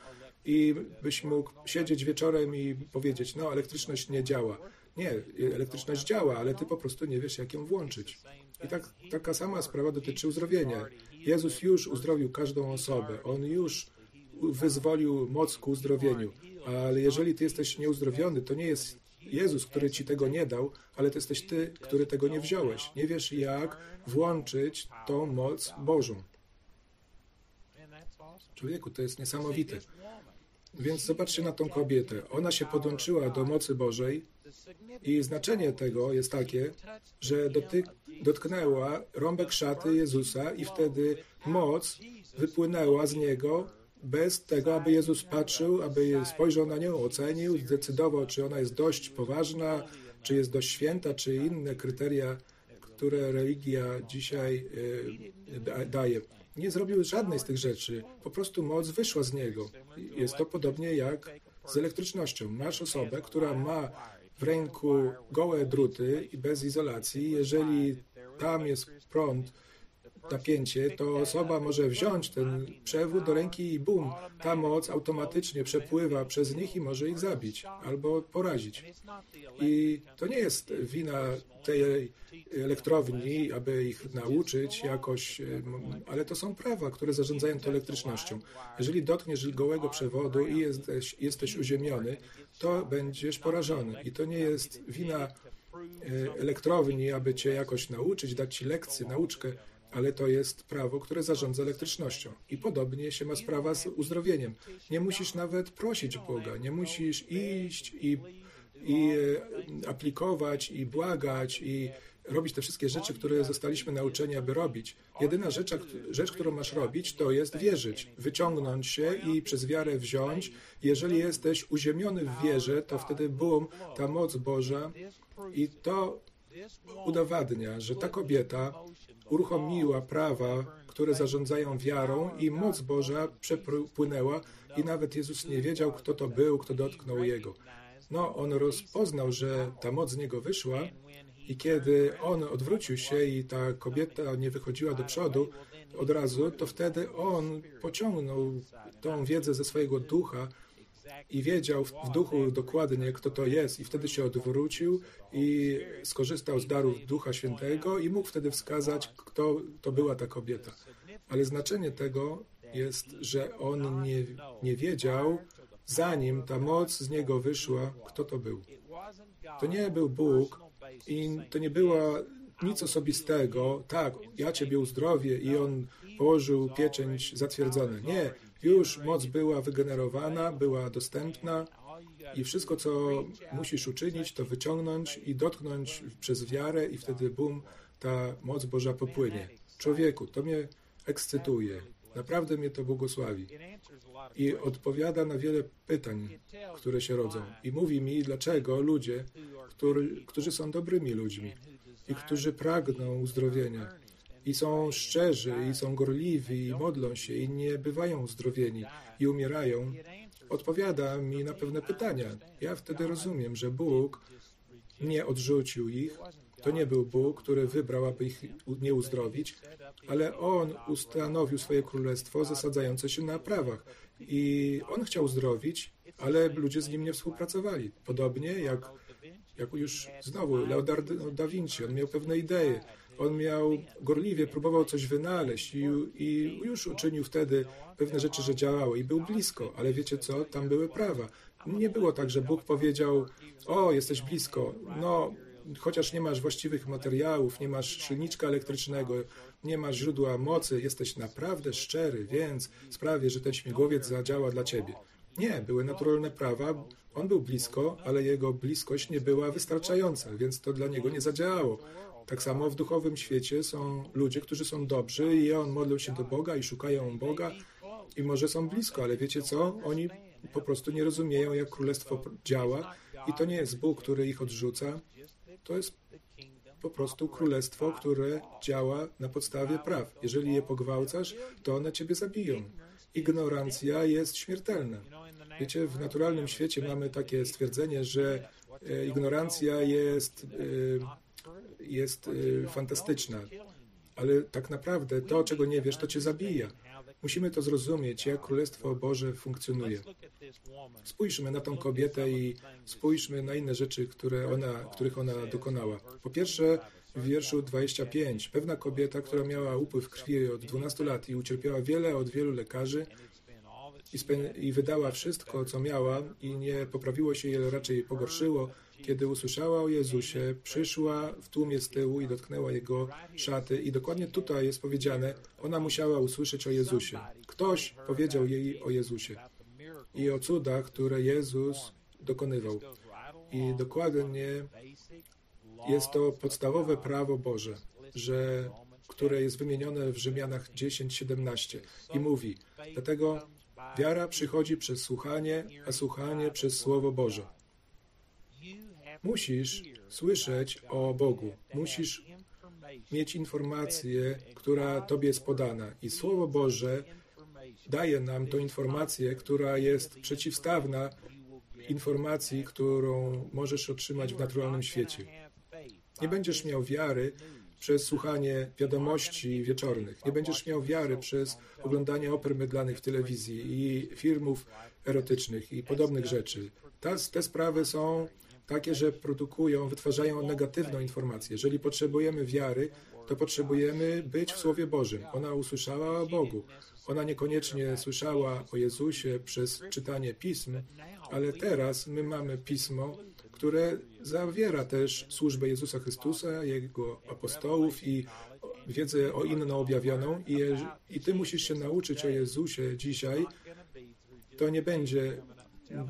I byś mógł siedzieć wieczorem i powiedzieć, no elektryczność nie działa. Nie, elektryczność działa, ale ty po prostu nie wiesz, jak ją włączyć. I tak, taka sama sprawa dotyczy uzdrowienia. Jezus już uzdrowił każdą osobę. On już wyzwolił moc ku uzdrowieniu. Ale jeżeli ty jesteś nieuzdrowiony, to nie jest Jezus, który ci tego nie dał, ale to jesteś ty, który tego nie wziąłeś. Nie wiesz, jak włączyć tą moc Bożą. Człowieku, to jest niesamowite. Więc zobaczcie na tą kobietę. Ona się podłączyła do mocy Bożej i znaczenie tego jest takie, że dotyk, dotknęła rąbek szaty Jezusa i wtedy moc wypłynęła z niego bez tego, aby Jezus patrzył, aby spojrzał na nią, ocenił, zdecydował, czy ona jest dość poważna, czy jest dość święta, czy inne kryteria, które religia dzisiaj e, daje. Nie zrobił żadnej z tych rzeczy. Po prostu moc wyszła z niego. Jest to podobnie jak z elektrycznością. Masz osobę, która ma w ręku gołe druty i bez izolacji. Jeżeli tam jest prąd, napięcie, to osoba może wziąć ten przewód do ręki i bum, ta moc automatycznie przepływa przez nich i może ich zabić albo porazić. I to nie jest wina tej elektrowni, aby ich nauczyć jakoś, ale to są prawa, które zarządzają tą elektrycznością. Jeżeli dotkniesz gołego przewodu i jesteś, jesteś uziemiony, to będziesz porażony. I to nie jest wina e, elektrowni, aby cię jakoś nauczyć, dać ci lekcję, nauczkę ale to jest prawo, które zarządza elektrycznością. I podobnie się ma sprawa z uzdrowieniem. Nie musisz nawet prosić Boga, nie musisz iść i, i e, aplikować, i błagać, i robić te wszystkie rzeczy, które zostaliśmy nauczeni, aby robić. Jedyna rzecz, rzecz, którą masz robić, to jest wierzyć, wyciągnąć się i przez wiarę wziąć. Jeżeli jesteś uziemiony w wierze, to wtedy bum, ta moc Boża i to udowadnia, że ta kobieta uruchomiła prawa, które zarządzają wiarą i moc Boża przepłynęła i nawet Jezus nie wiedział, kto to był, kto dotknął Jego. No, on rozpoznał, że ta moc z Niego wyszła i kiedy on odwrócił się i ta kobieta nie wychodziła do przodu od razu, to wtedy on pociągnął tą wiedzę ze swojego ducha i wiedział w, duchu dokładnie, kto to jest, i wtedy się odwrócił i skorzystał z darów Ducha Świętego i mógł wtedy wskazać, kto to była ta kobieta. Ale znaczenie tego jest, że on nie, nie wiedział, zanim ta moc z niego wyszła, kto to był. To nie był Bóg i to nie była nic osobistego. Tak, ja Ciebie uzdrowię i on położył pieczęć zatwierdzone. Nie, już moc była wygenerowana, była dostępna i wszystko, co musisz uczynić, to wyciągnąć i dotknąć przez wiarę i wtedy bum, ta moc Boża popłynie. Człowieku, to mnie ekscytuje. Naprawdę mnie to błogosławi. I odpowiada na wiele pytań, które się rodzą. I mówi mi, dlaczego ludzie, który, którzy są dobrymi ludźmi i którzy pragną uzdrowienia, i są szczerzy, i są gorliwi, i modlą się, i nie bywają uzdrowieni, i umierają, odpowiada mi na pewne pytania. Ja wtedy rozumiem, że Bóg nie odrzucił ich. To nie był Bóg, który wybrał, aby ich nie uzdrowić, ale On ustanowił swoje królestwo zasadzające się na prawach. I On chciał uzdrowić, ale ludzie z Nim nie współpracowali. Podobnie jak, jak już znowu Leonardo da Vinci, on miał pewne idee, on miał gorliwie, próbował coś wynaleźć i, i już uczynił wtedy pewne rzeczy, że działały i był blisko, ale wiecie co, tam były prawa. Nie było tak, że Bóg powiedział, o, jesteś blisko, no, chociaż nie masz właściwych materiałów, nie masz silniczka elektrycznego, nie masz źródła mocy, jesteś naprawdę szczery, więc sprawię, że ten śmigłowiec zadziała dla ciebie. Nie, były naturalne prawa, on był blisko, ale jego bliskość nie była wystarczająca, więc to dla niego nie zadziałało. Tak samo w duchowym świecie są ludzie, którzy są dobrzy i on modlą się do Boga i szukają Boga i może są blisko, ale wiecie co? Oni po prostu nie rozumieją, jak królestwo działa i to nie jest Bóg, który ich odrzuca. To jest po prostu królestwo, które działa na podstawie praw. Jeżeli je pogwałcasz, to one ciebie zabiją. Ignorancja jest śmiertelna. Wiecie, w naturalnym świecie mamy takie stwierdzenie, że e, ignorancja jest e, jest y, fantastyczna, ale tak naprawdę to, czego nie wiesz, to cię zabija. Musimy to zrozumieć, jak Królestwo Boże funkcjonuje. Spójrzmy na tą kobietę i spójrzmy na inne rzeczy, które ona, których ona dokonała. Po pierwsze, w wierszu 25, pewna kobieta, która miała upływ krwi od 12 lat i ucierpiała wiele od wielu lekarzy i, i wydała wszystko, co miała i nie poprawiło się ale raczej pogorszyło, kiedy usłyszała o Jezusie, przyszła w tłumie z tyłu i dotknęła jego szaty. I dokładnie tutaj jest powiedziane, ona musiała usłyszeć o Jezusie. Ktoś powiedział jej o Jezusie i o cudach, które Jezus dokonywał. I dokładnie jest to podstawowe prawo Boże, że, które jest wymienione w Rzymianach 10:17 i mówi: Dlatego wiara przychodzi przez słuchanie, a słuchanie przez Słowo Boże. Musisz słyszeć o Bogu. Musisz mieć informację, która Tobie jest podana. I Słowo Boże daje nam tą informację, która jest przeciwstawna informacji, którą możesz otrzymać w naturalnym świecie. Nie będziesz miał wiary przez słuchanie wiadomości wieczornych. Nie będziesz miał wiary przez oglądanie oper mydlanych w telewizji i filmów erotycznych i podobnych rzeczy. Te, te sprawy są takie, że produkują, wytwarzają negatywną informację. Jeżeli potrzebujemy wiary, to potrzebujemy być w Słowie Bożym. Ona usłyszała o Bogu. Ona niekoniecznie słyszała o Jezusie przez czytanie pism, ale teraz my mamy pismo, które zawiera też służbę Jezusa Chrystusa, Jego apostołów i wiedzę o inną objawioną. I, I ty musisz się nauczyć o Jezusie dzisiaj. To nie będzie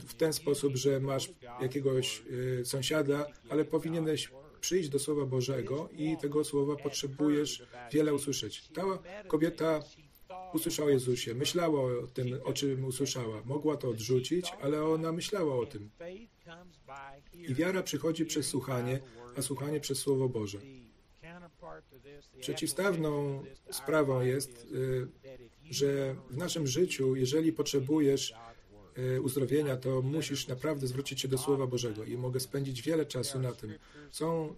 w ten sposób, że masz jakiegoś y, sąsiada, ale powinieneś przyjść do Słowa Bożego i tego Słowa potrzebujesz wiele usłyszeć. Ta kobieta usłyszała Jezusie, myślała o tym, o czym usłyszała. Mogła to odrzucić, ale ona myślała o tym. I wiara przychodzi przez słuchanie, a słuchanie przez Słowo Boże. Przeciwstawną sprawą jest, y, że w naszym życiu, jeżeli potrzebujesz E, uzdrowienia, to musisz naprawdę zwrócić się do Słowa Bożego i mogę spędzić wiele czasu na tym. Są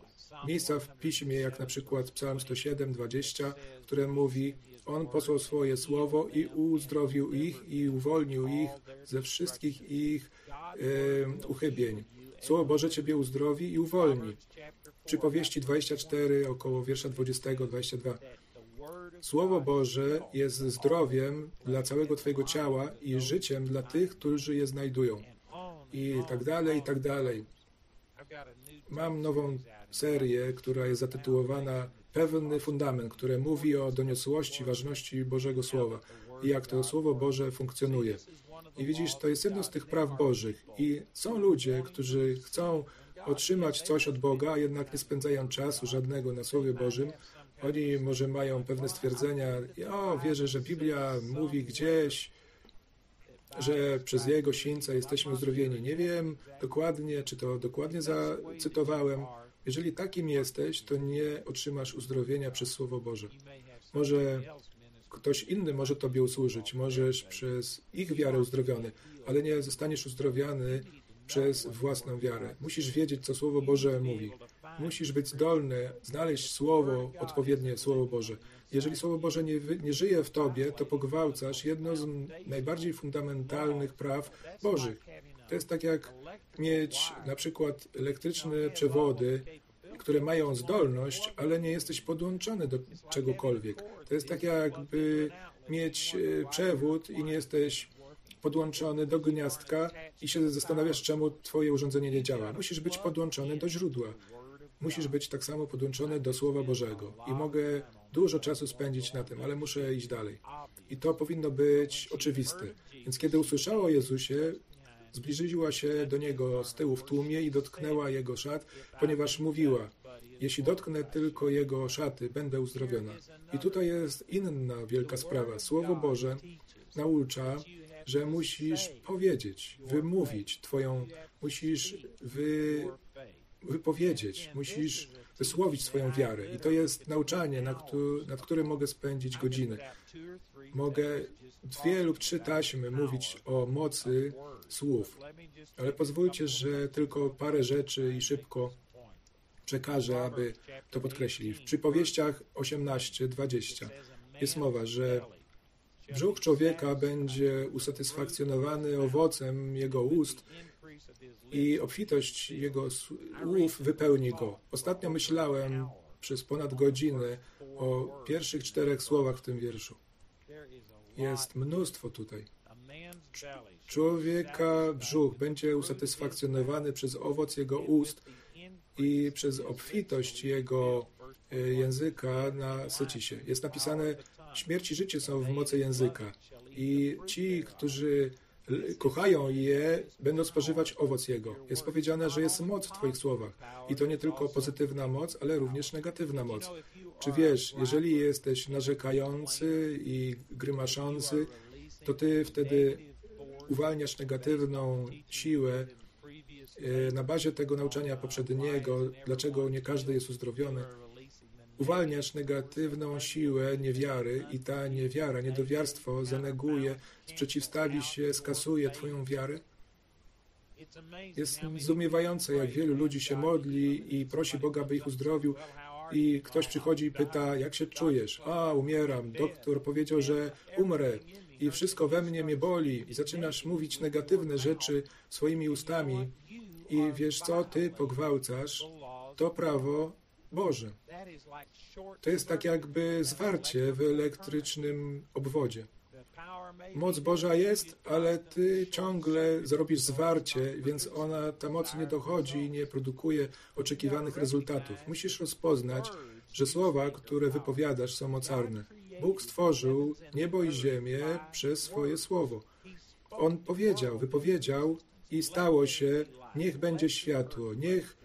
miejsca w piśmie, jak na przykład Psalm 107, 20, które mówi, On posłał swoje słowo i uzdrowił ich i uwolnił ich ze wszystkich ich e, uchybień. Słowo Boże Ciebie uzdrowi i uwolni. Przypowieści 24, około wiersza 20, 22. Słowo Boże jest zdrowiem dla całego Twojego ciała i życiem dla tych, którzy je znajdują. I tak dalej, i tak dalej. Mam nową serię, która jest zatytułowana Pewny Fundament, które mówi o doniosłości, ważności Bożego Słowa i jak to Słowo Boże funkcjonuje. I widzisz, to jest jedno z tych praw Bożych. I są ludzie, którzy chcą otrzymać coś od Boga, a jednak nie spędzają czasu żadnego na Słowie Bożym, oni może mają pewne stwierdzenia, o, wierzę, że Biblia mówi gdzieś, że przez Jego sińca jesteśmy uzdrowieni. Nie wiem dokładnie, czy to dokładnie zacytowałem. Jeżeli takim jesteś, to nie otrzymasz uzdrowienia przez Słowo Boże. Może Ktoś inny może Tobie usłużyć, możesz przez ich wiarę uzdrowiony, ale nie zostaniesz uzdrowiony przez własną wiarę. Musisz wiedzieć, co Słowo Boże mówi. Musisz być zdolny znaleźć Słowo, odpowiednie Słowo Boże. Jeżeli Słowo Boże nie, nie żyje w Tobie, to pogwałcasz jedno z najbardziej fundamentalnych praw Bożych. To jest tak jak mieć na przykład elektryczne przewody, które mają zdolność, ale nie jesteś podłączony do czegokolwiek. To jest tak jakby mieć e, przewód i nie jesteś podłączony do gniazdka i się zastanawiasz, czemu twoje urządzenie nie działa. Musisz być podłączony do źródła. Musisz być tak samo podłączony do Słowa Bożego. I mogę dużo czasu spędzić na tym, ale muszę iść dalej. I to powinno być oczywiste. Więc kiedy usłyszała o Jezusie, zbliżyła się do Niego z tyłu w tłumie i dotknęła Jego szat, ponieważ mówiła, jeśli dotknę tylko Jego szaty, będę uzdrowiona. I tutaj jest inna wielka sprawa. Słowo Boże naucza, że musisz powiedzieć, wymówić Twoją, musisz wy, wypowiedzieć, musisz wysłowić swoją wiarę. I to jest nauczanie, nad, nad którym mogę spędzić godziny. Mogę dwie lub trzy taśmy mówić o mocy słów, ale pozwólcie, że tylko parę rzeczy i szybko przekażę, aby to podkreślić. W przypowieściach 18-20 jest mowa, że brzuch człowieka będzie usatysfakcjonowany owocem jego ust i obfitość jego słów wypełni go. Ostatnio myślałem przez ponad godzinę o pierwszych czterech słowach w tym wierszu. Jest mnóstwo tutaj. Człowieka brzuch będzie usatysfakcjonowany przez owoc jego ust i przez obfitość jego e, języka nasyci się. Jest napisane, śmierć i życie są w mocy języka i ci, którzy kochają je, będą spożywać owoc Jego. Jest powiedziane, że jest moc w Twoich słowach. I to nie tylko pozytywna moc, ale również negatywna moc. Czy wiesz, jeżeli jesteś narzekający i grymaszący, to Ty wtedy uwalniasz negatywną siłę e, na bazie tego nauczania poprzedniego, dlaczego nie każdy jest uzdrowiony uwalniasz negatywną siłę niewiary i ta niewiara, niedowiarstwo zaneguje, sprzeciwstawi się, skasuje Twoją wiarę? Jest zdumiewające, jak wielu ludzi się modli i prosi Boga, by ich uzdrowił, i ktoś przychodzi i pyta, jak się czujesz? A, umieram. Doktor powiedział, że umrę i wszystko we mnie mnie boli. I zaczynasz mówić negatywne rzeczy swoimi ustami i wiesz co, ty pogwałcasz to prawo Boże. To jest tak jakby zwarcie w elektrycznym obwodzie. Moc Boża jest, ale ty ciągle zrobisz zwarcie, więc ona, ta moc nie dochodzi i nie produkuje oczekiwanych rezultatów. Musisz rozpoznać, że słowa, które wypowiadasz, są mocarne. Bóg stworzył niebo i ziemię przez swoje słowo. On powiedział, wypowiedział i stało się, niech będzie światło, niech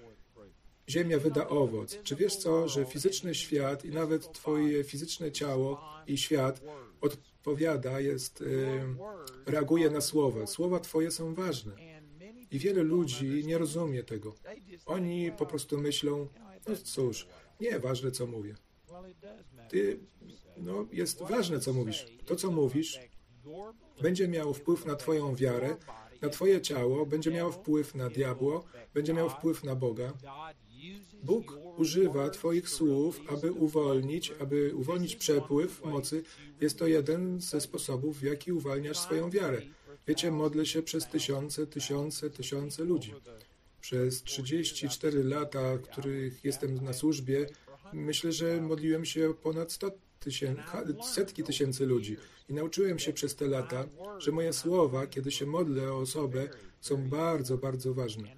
Ziemia wyda owoc. Czy wiesz co, że fizyczny świat i nawet Twoje fizyczne ciało i świat odpowiada, jest, y, reaguje na słowa. Słowa Twoje są ważne. I wiele ludzi nie rozumie tego. Oni po prostu myślą, no cóż, nie ważne co mówię. Ty, no jest ważne co mówisz. To co mówisz będzie miało wpływ na Twoją wiarę, na Twoje ciało, będzie miało wpływ na diabło, będzie miało wpływ na Boga. Bóg używa Twoich słów, aby uwolnić, aby uwolnić przepływ mocy. Jest to jeden ze sposobów, w jaki uwalniasz swoją wiarę. Wiecie, modlę się przez tysiące, tysiące, tysiące ludzi. Przez 34 lata, których jestem na służbie, myślę, że modliłem się ponad 100 tysięcy, setki tysięcy ludzi. I nauczyłem się przez te lata, że moje słowa, kiedy się modlę o osobę, są bardzo, bardzo ważne.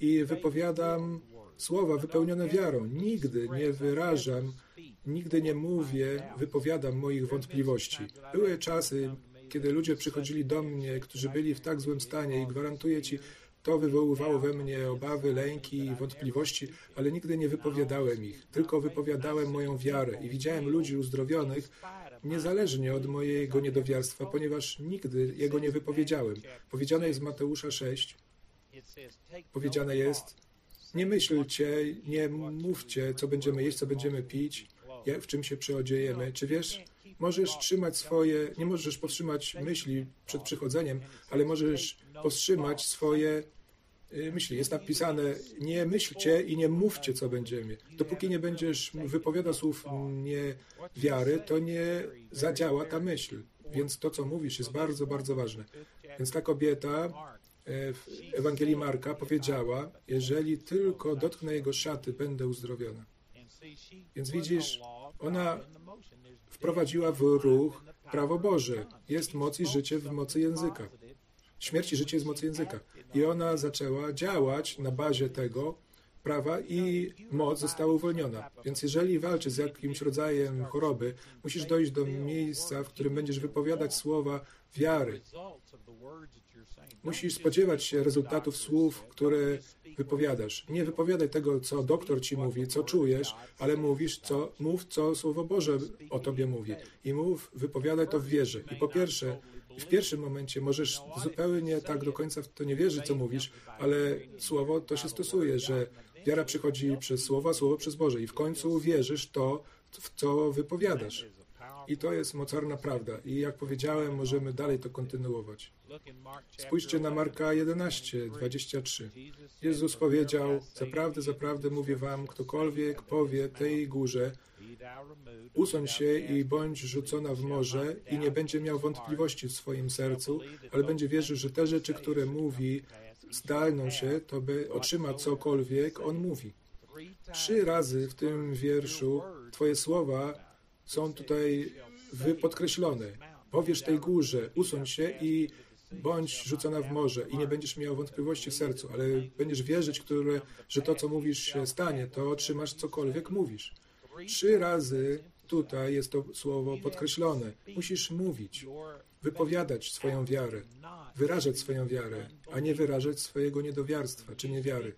I wypowiadam słowa wypełnione wiarą. Nigdy nie wyrażam, nigdy nie mówię, wypowiadam moich wątpliwości. Były czasy, kiedy ludzie przychodzili do mnie, którzy byli w tak złym stanie i gwarantuję Ci, to wywoływało we mnie obawy, lęki i wątpliwości, ale nigdy nie wypowiadałem ich, tylko wypowiadałem moją wiarę i widziałem ludzi uzdrowionych niezależnie od mojego niedowiarstwa, ponieważ nigdy jego nie wypowiedziałem. Powiedziane jest Mateusza 6, powiedziane jest, nie myślcie, nie mówcie, co będziemy jeść, co będziemy pić, w czym się przyodziejemy. Czy wiesz, możesz trzymać swoje, nie możesz powstrzymać myśli przed przychodzeniem, ale możesz powstrzymać swoje y, myśli. Jest napisane, nie myślcie i nie mówcie, co będziemy. Dopóki nie będziesz wypowiadał słów niewiary, to nie zadziała ta myśl. Więc to, co mówisz, jest bardzo, bardzo ważne. Więc ta kobieta w Ewangelii Marka powiedziała, jeżeli tylko dotknę jego szaty, będę uzdrowiona. Więc widzisz, ona wprowadziła w ruch prawo Boże. Jest moc i życie w mocy języka. Śmierć i życie jest w mocy języka. I ona zaczęła działać na bazie tego prawa i moc została uwolniona. Więc jeżeli walczysz z jakimś rodzajem choroby, musisz dojść do miejsca, w którym będziesz wypowiadać słowa wiary. Musisz spodziewać się rezultatów słów, które wypowiadasz. Nie wypowiadaj tego, co doktor ci mówi, co czujesz, ale mówisz, co, mów, co Słowo Boże o tobie mówi. I mów, wypowiadaj to w wierze. I po pierwsze, w pierwszym momencie możesz zupełnie tak do końca w to nie wierzyć, co mówisz, ale Słowo to się stosuje, że wiara przychodzi przez Słowo, a Słowo przez Boże. I w końcu wierzysz to, w co wypowiadasz. I to jest mocarna prawda. I jak powiedziałem, możemy dalej to kontynuować. Spójrzcie na Marka 11, 23. Jezus powiedział, zaprawdę, zaprawdę mówię wam, ktokolwiek powie tej górze, usuń się i bądź rzucona w morze i nie będzie miał wątpliwości w swoim sercu, ale będzie wierzył, że te rzeczy, które mówi, zdalną się, to by otrzyma cokolwiek on mówi. Trzy razy w tym wierszu Twoje słowa są tutaj podkreślone. Powiesz tej górze, usuń się i bądź rzucona w morze i nie będziesz miał wątpliwości w sercu, ale będziesz wierzyć, które, że to, co mówisz, się stanie, to otrzymasz cokolwiek mówisz. Trzy razy tutaj jest to słowo podkreślone. Musisz mówić, wypowiadać swoją wiarę, wyrażać swoją wiarę, a nie wyrażać swojego niedowiarstwa czy niewiary.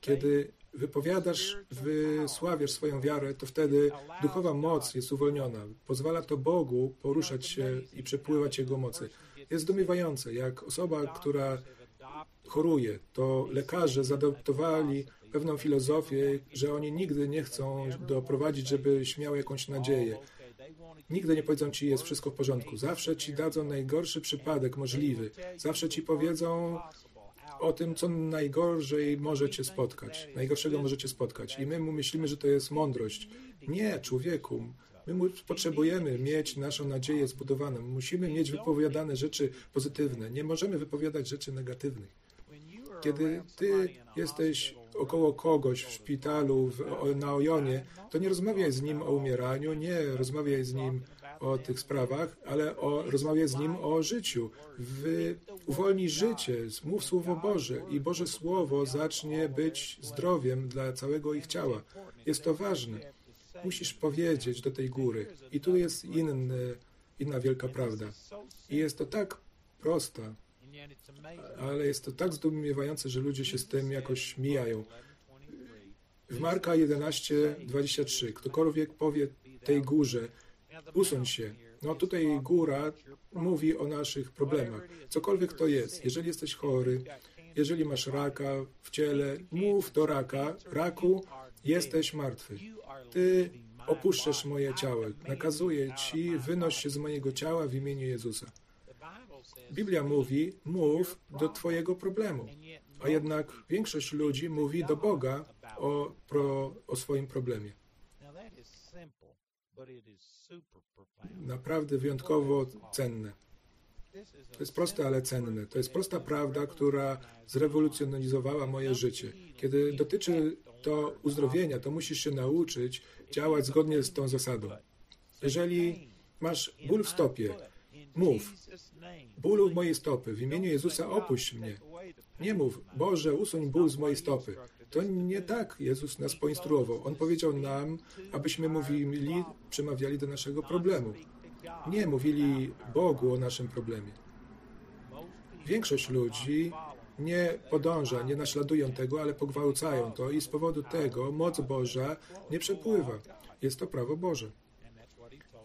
Kiedy wypowiadasz, wysławiasz swoją wiarę, to wtedy duchowa moc jest uwolniona. Pozwala to Bogu poruszać się i przepływać Jego mocy. Jest zdumiewające, jak osoba, która choruje, to lekarze zaadoptowali pewną filozofię, że oni nigdy nie chcą doprowadzić, żebyś miał jakąś nadzieję. Nigdy nie powiedzą ci, jest wszystko w porządku. Zawsze ci dadzą najgorszy przypadek możliwy. Zawsze ci powiedzą, o tym, co najgorzej możecie spotkać. Najgorszego możecie spotkać. I my myślimy, że to jest mądrość. Nie, człowieku. My potrzebujemy mieć naszą nadzieję zbudowaną. Musimy mieć wypowiadane rzeczy pozytywne. Nie możemy wypowiadać rzeczy negatywnych. Kiedy ty jesteś około kogoś w szpitalu, w, na Ojonie, to nie rozmawiaj z nim o umieraniu, nie rozmawiaj z nim o tych sprawach, ale o, rozmawiaj z nim o życiu. Wy, uwolnij życie, mów Słowo Boże i Boże Słowo zacznie być zdrowiem dla całego ich ciała. Jest to ważne. Musisz powiedzieć do tej góry. I tu jest inny, inna wielka prawda. I jest to tak prosta, ale jest to tak zdumiewające, że ludzie się z tym jakoś mijają. W Marka 11, 23. Ktokolwiek powie tej górze, usuń się. No tutaj góra mówi o naszych problemach. Cokolwiek to jest. Jeżeli jesteś chory, jeżeli masz raka w ciele, mów do raka, raku, jesteś martwy. Ty opuszczasz moje ciało. Nakazuję ci, wynoś się z mojego ciała w imieniu Jezusa. Biblia mówi, mów do Twojego problemu, a jednak większość ludzi mówi do Boga o, pro, o swoim problemie. Naprawdę wyjątkowo cenne. To jest proste, ale cenne. To jest prosta prawda, która zrewolucjonizowała moje życie. Kiedy dotyczy to uzdrowienia, to musisz się nauczyć działać zgodnie z tą zasadą. Jeżeli masz ból w stopie, mów, bólu mojej stopy, w imieniu Jezusa opuść mnie. Nie mów, Boże, usuń ból z mojej stopy. To nie tak Jezus nas poinstruował. On powiedział nam, abyśmy mówili, przemawiali do naszego problemu. Nie mówili Bogu o naszym problemie. Większość ludzi nie podąża, nie naśladują tego, ale pogwałcają to i z powodu tego moc Boża nie przepływa. Jest to prawo Boże.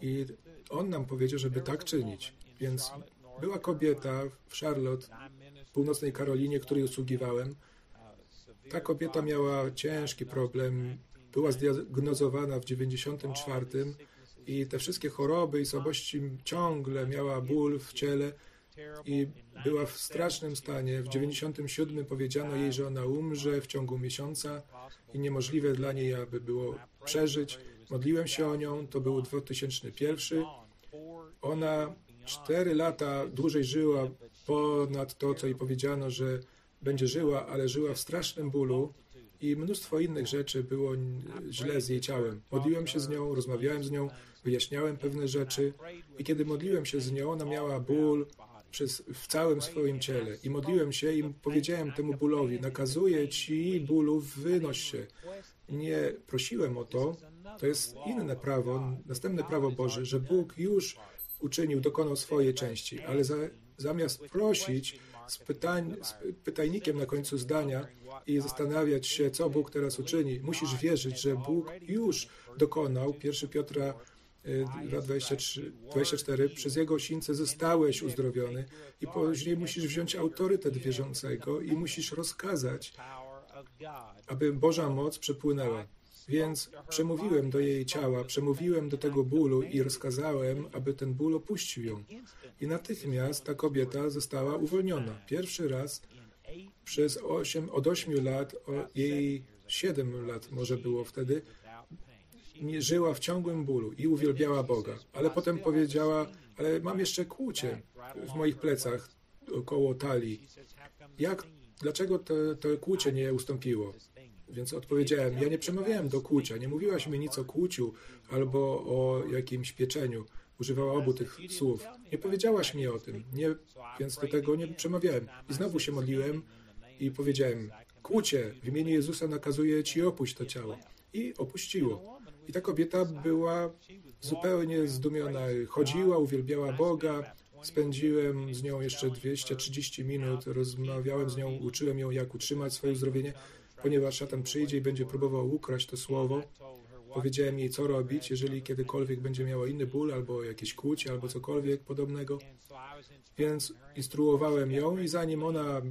I On nam powiedział, żeby tak czynić. Więc była kobieta w Charlotte, w północnej Karolinie, której usługiwałem. Ta kobieta miała ciężki problem była zdiagnozowana w 94 i te wszystkie choroby i słabości ciągle miała ból w ciele i była w strasznym stanie. W 97 powiedziano jej, że ona umrze w ciągu miesiąca i niemożliwe dla niej, aby było przeżyć. Modliłem się o nią, to był 2001. Ona cztery lata dłużej żyła ponad to, co jej powiedziano, że będzie żyła, ale żyła w strasznym bólu i mnóstwo innych rzeczy było źle z jej ciałem. Modliłem się z nią, rozmawiałem z nią, wyjaśniałem pewne rzeczy i kiedy modliłem się z nią, ona miała ból przez, w całym swoim ciele i modliłem się i powiedziałem temu bólowi, nakazuję ci bólu, wynoś się. Nie prosiłem o to, to jest inne prawo, następne prawo Boże, że Bóg już uczynił, dokonał swojej części, ale za, zamiast prosić z, pytań, z pytajnikiem na końcu zdania i zastanawiać się, co Bóg teraz uczyni, musisz wierzyć, że Bóg już dokonał. 1 Piotra 2:24 24, przez Jego sińce zostałeś uzdrowiony i później musisz wziąć autorytet wierzącego i musisz rozkazać, aby Boża moc przepłynęła. Więc przemówiłem do jej ciała, przemówiłem do tego bólu i rozkazałem, aby ten ból opuścił ją. I natychmiast ta kobieta została uwolniona. Pierwszy raz przez 8, od 8 lat, o jej 7 lat może było wtedy, nie żyła w ciągłym bólu i uwielbiała Boga. Ale potem powiedziała, ale mam jeszcze kłucie w moich plecach około talii. Jak, dlaczego to, to kłucie nie ustąpiło? Więc odpowiedziałem, ja nie przemawiałem do kłucia, nie mówiłaś mi nic o kłuciu albo o jakimś pieczeniu. Używała obu tych słów. Nie powiedziałaś mi o tym, nie, więc do tego nie przemawiałem. I znowu się modliłem i powiedziałem, kłucie, w imieniu Jezusa nakazuję ci opuść to ciało. I opuściło. I ta kobieta była zupełnie zdumiona. Chodziła, uwielbiała Boga. Spędziłem z nią jeszcze 230 minut, rozmawiałem z nią, uczyłem ją, jak utrzymać swoje uzdrowienie ponieważ szatan przyjdzie i będzie próbował ukraść to słowo. Powiedziałem jej, co robić, jeżeli kiedykolwiek będzie miała inny ból, albo jakieś kłucie, albo cokolwiek podobnego. Więc instruowałem ją i zanim ona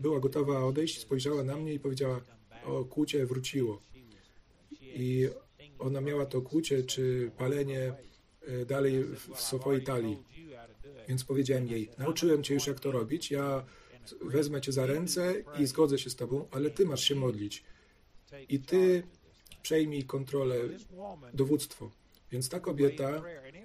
była gotowa odejść, spojrzała na mnie i powiedziała, o, kłucie wróciło. I ona miała to kłucie czy palenie e, dalej w swojej talii. Więc powiedziałem jej, nauczyłem cię już jak to robić, ja wezmę cię za ręce i zgodzę się z tobą, ale ty masz się modlić. I ty przejmij kontrolę, dowództwo. Więc ta kobieta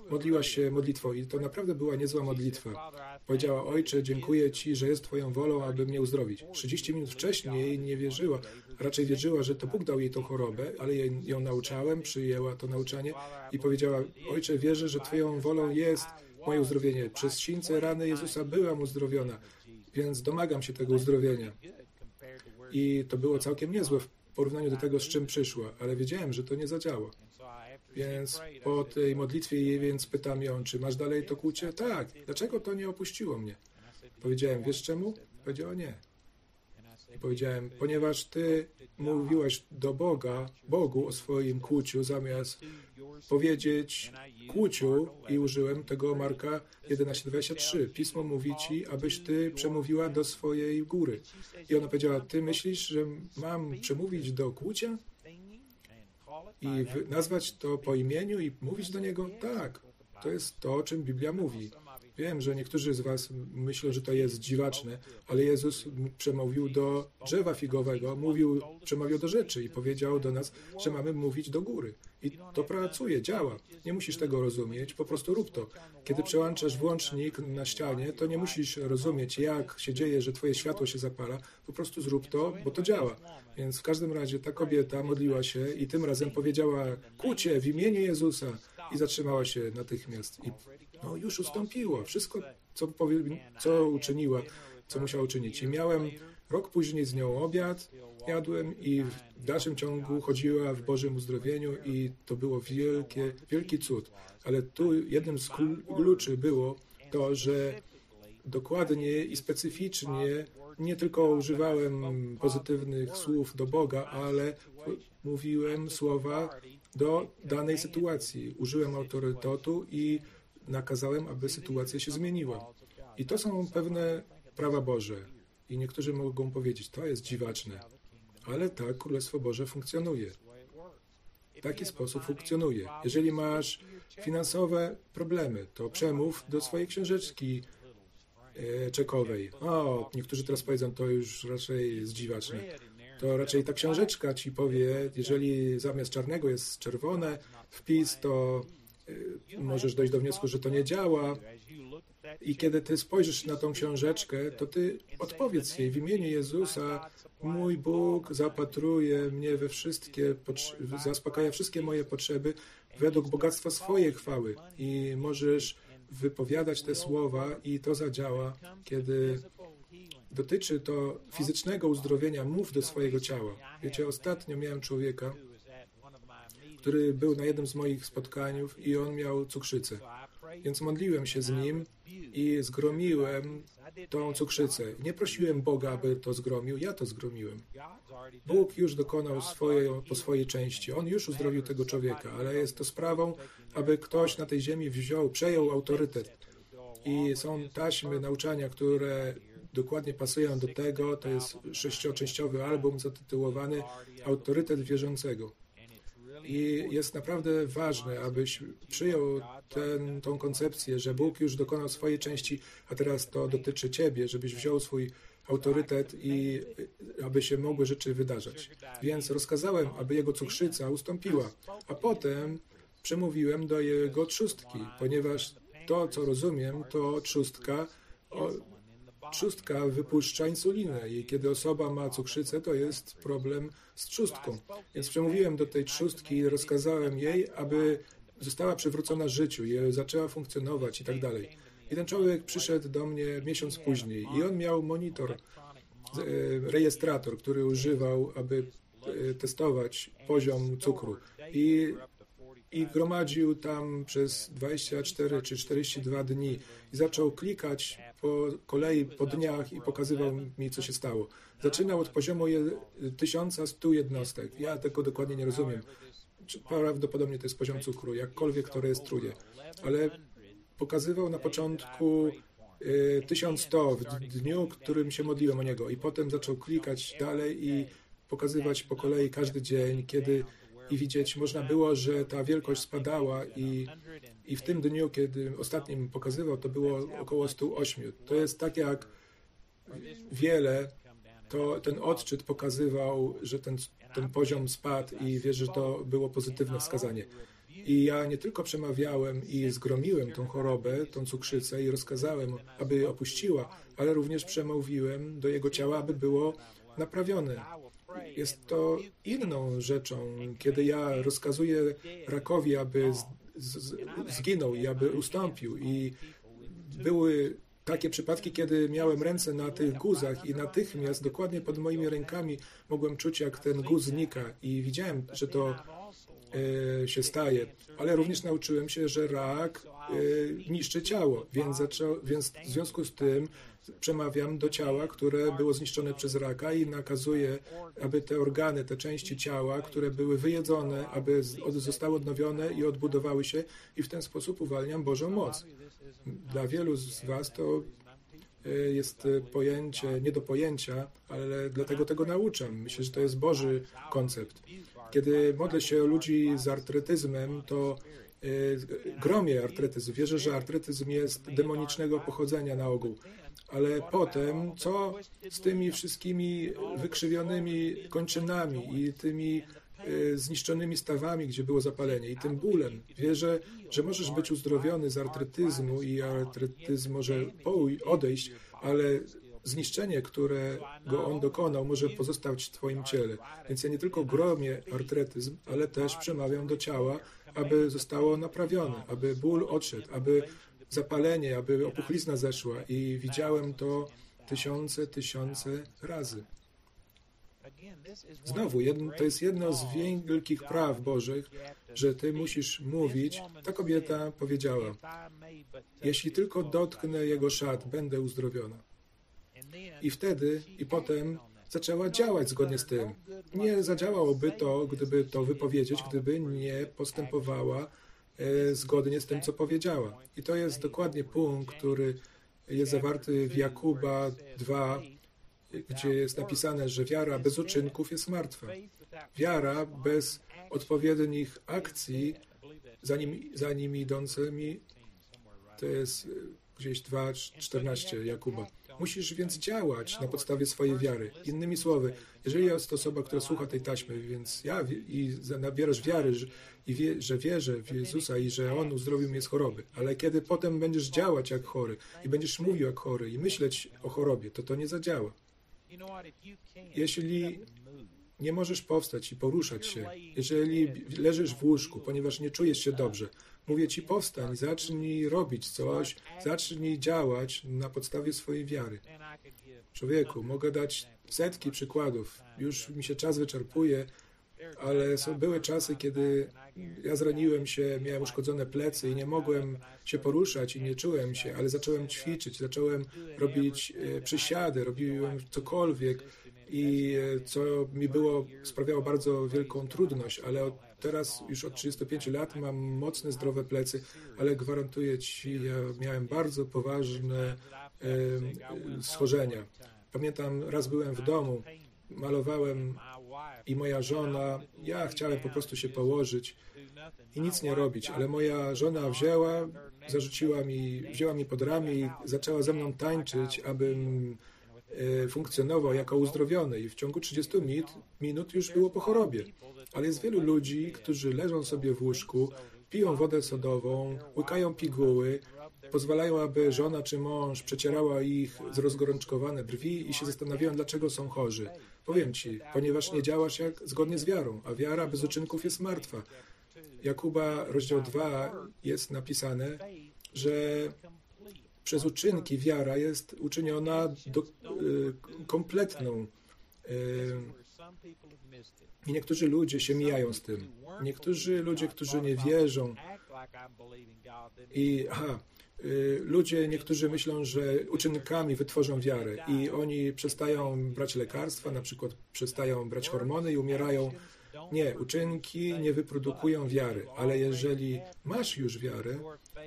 modliła się modlitwą i to naprawdę była niezła modlitwa. Powiedziała, Ojcze, dziękuję Ci, że jest Twoją wolą, aby mnie uzdrowić. 30 minut wcześniej nie wierzyła, raczej wierzyła, że to Bóg dał jej tą chorobę, ale ją nauczałem, przyjęła to nauczanie i powiedziała, Ojcze, wierzę, że Twoją wolą jest moje uzdrowienie. Przez sińce rany Jezusa byłam uzdrowiona. Więc domagam się tego uzdrowienia. I to było całkiem niezłe w porównaniu do tego, z czym przyszła, ale wiedziałem, że to nie zadziała. Więc po tej modlitwie jej więc pytam ją, czy masz dalej to kłucie? Tak. Dlaczego to nie opuściło mnie? Powiedziałem, wiesz czemu? Powiedziała nie. I powiedziałem, ponieważ ty mówiłaś do Boga, Bogu o swoim kłuciu, zamiast powiedzieć kłuciu i użyłem tego Marka 11:23. Pismo mówi ci, abyś ty przemówiła do swojej góry. I ona powiedziała, ty myślisz, że mam przemówić do kłucia? I nazwać to po imieniu i mówić do niego? Tak. To jest to, o czym Biblia mówi. Wiem, że niektórzy z Was myślą, że to jest dziwaczne, ale Jezus przemówił do drzewa figowego, mówił, przemawiał do rzeczy i powiedział do nas, że mamy mówić do góry. I to pracuje, działa. Nie musisz tego rozumieć, po prostu rób to. Kiedy przełączasz włącznik na ścianie, to nie musisz rozumieć, jak się dzieje, że Twoje światło się zapala. Po prostu zrób to, bo to działa. Więc w każdym razie ta kobieta modliła się i tym razem powiedziała, kucie w imieniu Jezusa i zatrzymała się natychmiast. I no, już ustąpiło. Wszystko, co, powie, co uczyniła, co musiała uczynić. I miałem rok później z nią obiad, jadłem i w dalszym ciągu chodziła w Bożym uzdrowieniu i to było wielkie, wielki cud. Ale tu jednym z kluczy było to, że dokładnie i specyficznie nie tylko używałem pozytywnych słów do Boga, ale mówiłem słowa do danej sytuacji. Użyłem autorytetu i nakazałem, aby sytuacja się zmieniła. I to są pewne prawa Boże. I niektórzy mogą powiedzieć, to jest dziwaczne. Ale tak Królestwo Boże funkcjonuje. W taki sposób funkcjonuje. Jeżeli masz finansowe problemy, to przemów do swojej książeczki e, czekowej. O, niektórzy teraz powiedzą, to już raczej jest dziwaczne. To raczej ta książeczka ci powie, jeżeli zamiast czarnego jest czerwone wpis, to e, możesz dojść do wniosku, że to nie działa. I kiedy ty spojrzysz na tą książeczkę, to ty odpowiedz jej w imieniu Jezusa, mój Bóg zapatruje mnie we wszystkie, zaspokaja wszystkie moje potrzeby według bogactwa swojej chwały. I możesz wypowiadać te słowa i to zadziała, kiedy dotyczy to fizycznego uzdrowienia, mów do swojego ciała. Wiecie, ostatnio miałem człowieka, który był na jednym z moich spotkaniów i on miał cukrzycę. Więc modliłem się z nim i zgromiłem tą cukrzycę. Nie prosiłem Boga, aby to zgromił, ja to zgromiłem. Bóg już dokonał swoje, po swojej części. On już uzdrowił tego człowieka, ale jest to sprawą, aby ktoś na tej ziemi wziął, przejął autorytet. I są taśmy nauczania, które dokładnie pasują do tego. To jest sześcioczęściowy album zatytułowany Autorytet wierzącego. I jest naprawdę ważne, abyś przyjął tą koncepcję, że Bóg już dokonał swojej części, a teraz to dotyczy Ciebie, żebyś wziął swój autorytet i aby się mogły rzeczy wydarzać. Więc rozkazałem, aby jego cukrzyca ustąpiła, a potem przemówiłem do jego trzustki, ponieważ to, co rozumiem, to trzustka trzustka wypuszcza insulinę i kiedy osoba ma cukrzycę, to jest problem z trzustką. Więc przemówiłem do tej trzustki i rozkazałem jej, aby została przywrócona życiu zaczęła funkcjonować i tak dalej. I ten człowiek przyszedł do mnie miesiąc później i on miał monitor, e, rejestrator, który używał, aby e, testować poziom cukru. I i gromadził tam przez 24 czy 42 dni i zaczął klikać po kolei po dniach i pokazywał mi, co się stało. Zaczynał od poziomu 1100 jednostek. Ja tego dokładnie nie rozumiem. Prawdopodobnie to jest poziom cukru, jakkolwiek to rejestruje. Ale pokazywał na początku 1100 y, w dniu, którym się modliłem o niego i potem zaczął klikać dalej i pokazywać po kolei każdy dzień, kiedy i widzieć można było, że ta wielkość spadała i, i w tym dniu, kiedy ostatnim pokazywał, to było około 108. To jest tak jak wiele, to ten odczyt pokazywał, że ten, ten poziom spadł i wierzę, że to było pozytywne wskazanie. I ja nie tylko przemawiałem i zgromiłem tą chorobę, tą cukrzycę i rozkazałem, aby opuściła, ale również przemówiłem do jego ciała, aby było naprawione. Jest to inną rzeczą, kiedy ja rozkazuję rakowi, aby zginął i aby ustąpił. I były takie przypadki, kiedy miałem ręce na tych guzach i natychmiast dokładnie pod moimi rękami mogłem czuć, jak ten guz znika i widziałem, że to się staje. Ale również nauczyłem się, że rak e, niszczy ciało, więc, zaczą, więc w związku z tym przemawiam do ciała, które było zniszczone przez raka i nakazuję, aby te organy, te części ciała, które były wyjedzone, aby zostały odnowione i odbudowały się i w ten sposób uwalniam Bożą moc. Dla wielu z Was to e, jest pojęcie nie do pojęcia, ale dlatego tego nauczam. Myślę, że to jest Boży koncept. Kiedy modlę się o ludzi z artretyzmem, to e, gromię artretyzm. Wierzę, że artretyzm jest demonicznego pochodzenia na ogół ale potem co z tymi wszystkimi wykrzywionymi kończynami i tymi e, zniszczonymi stawami, gdzie było zapalenie i tym bólem. Wierzę, że możesz być uzdrowiony z artretyzmu i artretyzm może odejść, ale zniszczenie, którego on dokonał, może pozostać w Twoim ciele. Więc ja nie tylko gromię artretyzm, ale też przemawiam do ciała, aby zostało naprawione, aby ból odszedł, aby zapalenie, aby opuchlizna zeszła i widziałem to tysiące, tysiące razy. Znowu, to jest jedno z wielkich praw Bożych, że Ty musisz mówić. Ta kobieta powiedziała, jeśli tylko dotknę Jego szat, będę uzdrowiona. I wtedy, i potem zaczęła działać zgodnie z tym. Nie zadziałałoby to, gdyby to wypowiedzieć, gdyby nie postępowała E, zgodnie z tym, co powiedziała. I to jest dokładnie punkt, który jest zawarty w Jakuba 2, gdzie jest napisane, że wiara bez uczynków jest martwa. Wiara bez odpowiednich akcji za nim, za nim idącymi to jest gdzieś 2.14 Jakuba. Musisz więc działać na podstawie swojej wiary. Innymi słowy, jeżeli jest osoba, która słucha tej taśmy, więc ja i nabierasz wiary, i wie, że wierzę w Jezusa i że On uzdrowił mnie z choroby, ale kiedy potem będziesz działać jak chory i będziesz mówił jak chory i myśleć o chorobie, to to nie zadziała. Jeśli nie możesz powstać i poruszać się, jeżeli leżysz w łóżku, ponieważ nie czujesz się dobrze, Mówię ci, powstań, zacznij robić coś, zacznij działać na podstawie swojej wiary. Człowieku, mogę dać setki przykładów. Już mi się czas wyczerpuje, ale były czasy, kiedy ja zraniłem się, miałem uszkodzone plecy i nie mogłem się poruszać i nie czułem się, ale zacząłem ćwiczyć, zacząłem robić e, przysiady, robiłem cokolwiek i e, co mi było, sprawiało bardzo wielką trudność, ale od Teraz już od 35 lat mam mocne, zdrowe plecy, ale gwarantuję Ci, ja miałem bardzo poważne e, schorzenia. Pamiętam, raz byłem w domu, malowałem i moja żona, ja chciałem po prostu się położyć i nic nie robić, ale moja żona wzięła, zarzuciła mi, wzięła mi pod ramię i zaczęła ze mną tańczyć, abym e, funkcjonował jako uzdrowiony i w ciągu 30 minut, minut już było po chorobie. Ale jest wielu ludzi, którzy leżą sobie w łóżku, piją wodę sodową, łykają piguły, pozwalają, aby żona czy mąż przecierała ich zrozgorączkowane brwi i się zastanawiają, dlaczego są chorzy. Powiem ci, ponieważ nie działasz jak zgodnie z wiarą, a wiara bez uczynków jest martwa. Jakuba, rozdział 2 jest napisane, że przez uczynki wiara jest uczyniona do, y, kompletną. I niektórzy ludzie się mijają z tym. Niektórzy ludzie, którzy nie wierzą i aha, y, ludzie, niektórzy myślą, że uczynkami wytworzą wiarę i oni przestają brać lekarstwa, na przykład przestają brać hormony i umierają. Nie, uczynki nie wyprodukują wiary, ale jeżeli masz już wiarę,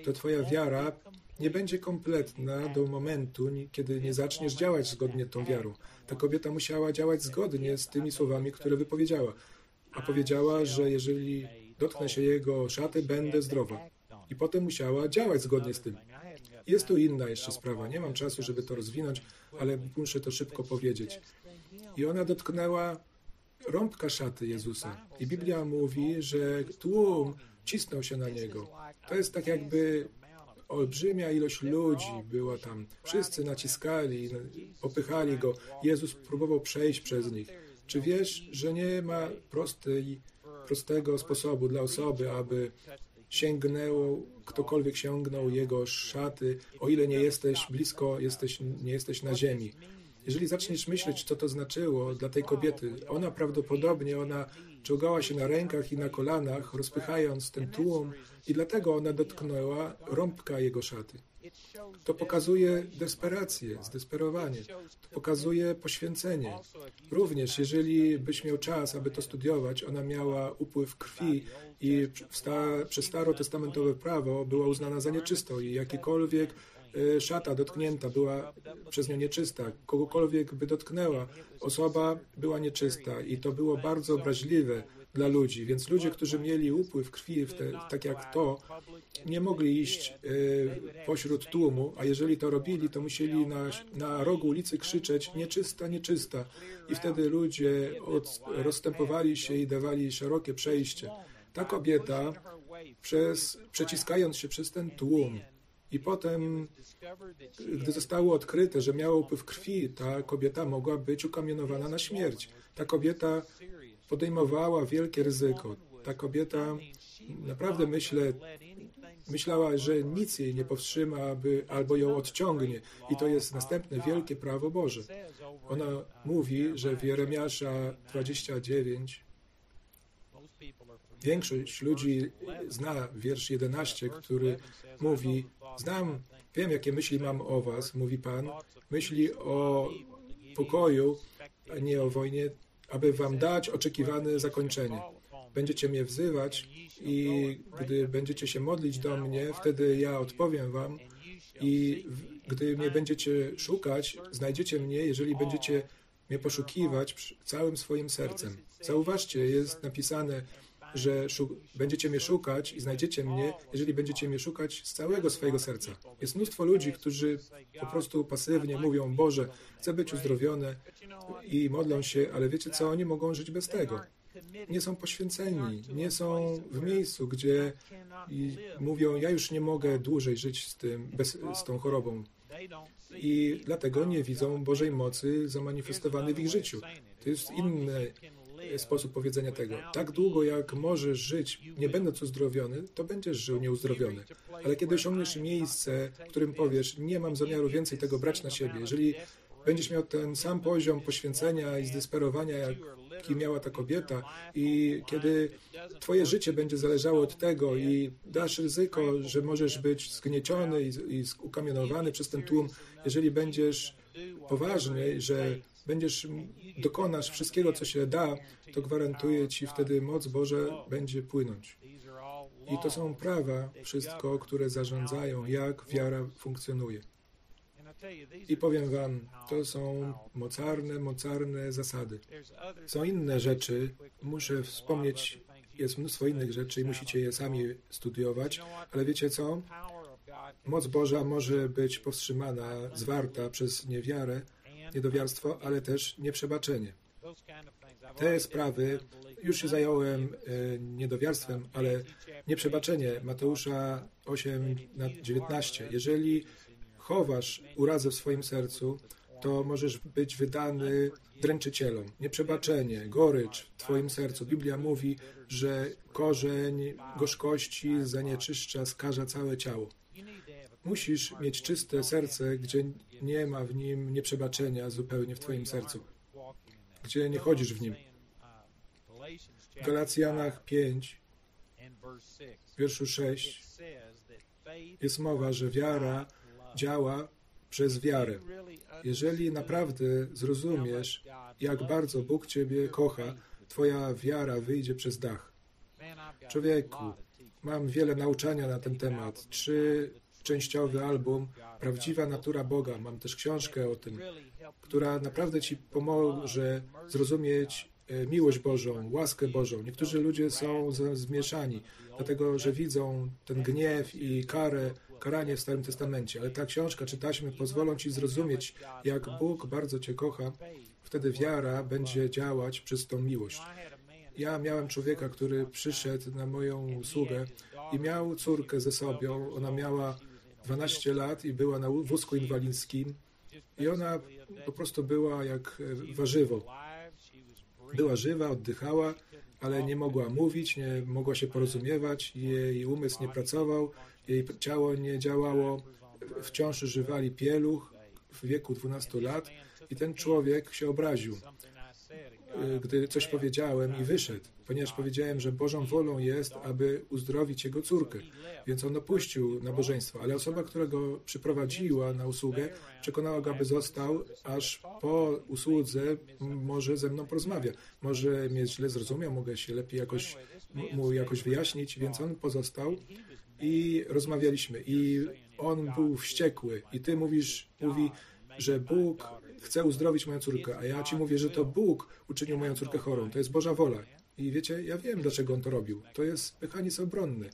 to twoja wiara nie będzie kompletna do momentu, kiedy nie zaczniesz działać zgodnie tą wiarą. Ta kobieta musiała działać zgodnie z tymi słowami, które wypowiedziała. A powiedziała, że jeżeli dotknę się jego szaty, będę zdrowa. I potem musiała działać zgodnie z tym. Jest tu inna jeszcze sprawa. Nie mam czasu, żeby to rozwinąć, ale muszę to szybko powiedzieć. I ona dotknęła rąbka szaty Jezusa. I Biblia mówi, że tłum cisnął się na niego. To jest tak jakby olbrzymia ilość ludzi była tam. Wszyscy naciskali, popychali go. Jezus próbował przejść przez nich. Czy wiesz, że nie ma prostej, prostego sposobu dla osoby, aby sięgnęło, ktokolwiek sięgnął jego szaty, o ile nie jesteś blisko, jesteś, nie jesteś na ziemi. Jeżeli zaczniesz myśleć, co to znaczyło dla tej kobiety, ona prawdopodobnie, ona czołgała się na rękach i na kolanach, rozpychając ten tłum i dlatego ona dotknęła rąbka jego szaty. To pokazuje desperację, zdesperowanie. To pokazuje poświęcenie. Również, jeżeli byś miał czas, aby to studiować, ona miała upływ krwi i przez starotestamentowe prawo była uznana za nieczystą i jakikolwiek szata dotknięta była przez nią nieczysta, kogokolwiek by dotknęła, osoba była nieczysta i to było bardzo obraźliwe dla ludzi, więc ludzie, którzy mieli upływ krwi, te, tak jak to, nie mogli iść y, pośród tłumu, a jeżeli to robili, to musieli na, na rogu ulicy krzyczeć nieczysta, nieczysta i wtedy ludzie od, rozstępowali się i dawali szerokie przejście. Ta kobieta, przez, przeciskając się przez ten tłum, i potem, gdy zostało odkryte, że miała upływ krwi, ta kobieta mogła być ukamienowana na śmierć. Ta kobieta podejmowała wielkie ryzyko. Ta kobieta, naprawdę myślę, myślała, że nic jej nie powstrzyma, aby, albo ją odciągnie. I to jest następne wielkie prawo Boże. Ona mówi, że w Jeremiasza 29 Większość ludzi zna wiersz 11, który mówi: Znam, wiem, jakie myśli mam o Was, mówi Pan, myśli o pokoju, a nie o wojnie, aby Wam dać oczekiwane zakończenie. Będziecie mnie wzywać i gdy będziecie się modlić do mnie, wtedy ja odpowiem Wam i gdy mnie będziecie szukać, znajdziecie mnie, jeżeli będziecie mnie poszukiwać całym swoim sercem. Zauważcie, jest napisane, że będziecie mnie szukać i znajdziecie mnie, jeżeli będziecie mnie szukać z całego swojego serca. Jest mnóstwo ludzi, którzy po prostu pasywnie mówią, Boże, chcę być uzdrowiony i modlą się, ale wiecie co, oni mogą żyć bez tego. Nie są poświęceni, nie są w miejscu, gdzie mówią, ja już nie mogę dłużej żyć z, tym, bez, z tą chorobą. I dlatego nie widzą Bożej mocy zamanifestowanej w ich życiu. To jest inny sposób powiedzenia tego. Tak długo jak możesz żyć, nie będąc uzdrowiony, to będziesz żył nieuzdrowiony. Ale kiedy osiągniesz miejsce, w którym powiesz, nie mam zamiaru więcej tego brać na siebie, jeżeli będziesz miał ten sam poziom poświęcenia i zdesperowania, jaki miała ta kobieta, i kiedy Twoje życie będzie zależało od tego i dasz ryzyko, że możesz być zgnieciony i, i ukamienowany przez ten tłum, jeżeli będziesz poważny, że będziesz, dokonasz wszystkiego, co się da, to gwarantuję Ci wtedy moc Boża będzie płynąć. I to są prawa, wszystko, które zarządzają, jak wiara funkcjonuje. I powiem Wam, to są mocarne, mocarne zasady. Są inne rzeczy, muszę wspomnieć, jest mnóstwo innych rzeczy i musicie je sami studiować, ale wiecie co? Moc Boża może być powstrzymana, zwarta przez niewiarę, niedowiarstwo, ale też nieprzebaczenie. Te sprawy już się zająłem e, niedowiarstwem, ale nieprzebaczenie Mateusza 8 na 19. Jeżeli chowasz urazę w swoim sercu, to możesz być wydany dręczycielom. Nieprzebaczenie, gorycz w Twoim sercu. Biblia mówi, że korzeń gorzkości zanieczyszcza, skaża całe ciało. Musisz mieć czyste serce, gdzie nie ma w nim nieprzebaczenia zupełnie w Twoim sercu, gdzie nie chodzisz w nim. W Galacjanach 5, wierszu 6 jest mowa, że wiara działa przez wiarę. Jeżeli naprawdę zrozumiesz, jak bardzo Bóg Ciebie kocha, Twoja wiara wyjdzie przez dach. Człowieku, mam wiele nauczania na ten temat. Trzy częściowy album Prawdziwa Natura Boga. Mam też książkę o tym, która naprawdę Ci pomoże zrozumieć e, miłość Bożą, łaskę Bożą. Niektórzy ludzie są zmieszani, dlatego że widzą ten gniew i karę, karanie w Starym Testamencie. Ale ta książka czy taśmy pozwolą Ci zrozumieć, jak Bóg bardzo Cię kocha. Wtedy wiara będzie działać przez tą miłość. Ja miałem człowieka, który przyszedł na moją usługę i miał córkę ze sobą. Ona miała 12 lat i była na wózku inwalidzkim i ona po prostu była jak e, warzywo. Była żywa, oddychała, ale nie mogła mówić, nie mogła się porozumiewać, jej umysł nie pracował, jej ciało nie działało, wciąż żywali pieluch w wieku 12 lat i ten człowiek się obraził. Y, gdy coś powiedziałem i wyszedł, ponieważ powiedziałem, że Bożą wolą jest, aby uzdrowić jego córkę. Więc on opuścił nabożeństwo, ale osoba, która go przyprowadziła na usługę, przekonała go, aby został, aż po usłudze może ze mną porozmawia. Może mnie źle zrozumiał, mogę się lepiej jakoś, mu jakoś wyjaśnić, więc on pozostał i rozmawialiśmy. I on był wściekły. I ty mówisz, mówi, że Bóg chce uzdrowić moją córkę, a ja ci mówię, że to Bóg uczynił moją córkę chorą. To jest Boża wola. I wiecie, ja wiem, dlaczego on to robił. To jest mechanizm obronny.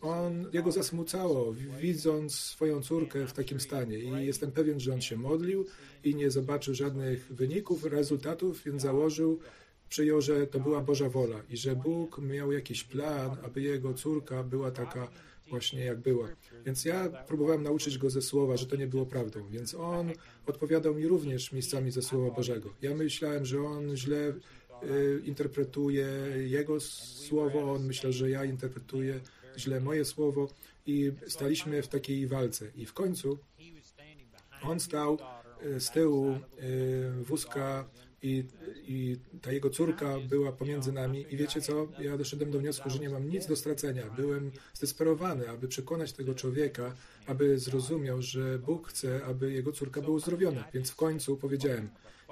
On, jego zasmucało, widząc swoją córkę w takim stanie. I jestem pewien, że on się modlił i nie zobaczył żadnych wyników, rezultatów, więc założył, przyjął, że to była Boża wola i że Bóg miał jakiś plan, aby jego córka była taka właśnie jak była. Więc ja próbowałem nauczyć go ze słowa, że to nie było prawdą, więc on odpowiadał mi również miejscami ze Słowa Bożego. Ja myślałem, że on źle y, interpretuje jego słowo, on myślał, że ja interpretuję źle moje słowo i staliśmy w takiej walce. I w końcu on stał y, z tyłu y, wózka i, i ta jego córka była pomiędzy nami i wiecie co, ja doszedłem do wniosku, że nie mam nic do stracenia. Byłem zdesperowany, aby przekonać tego człowieka, aby zrozumiał, że Bóg chce, aby jego córka była uzdrowiona. Więc w końcu powiedziałem,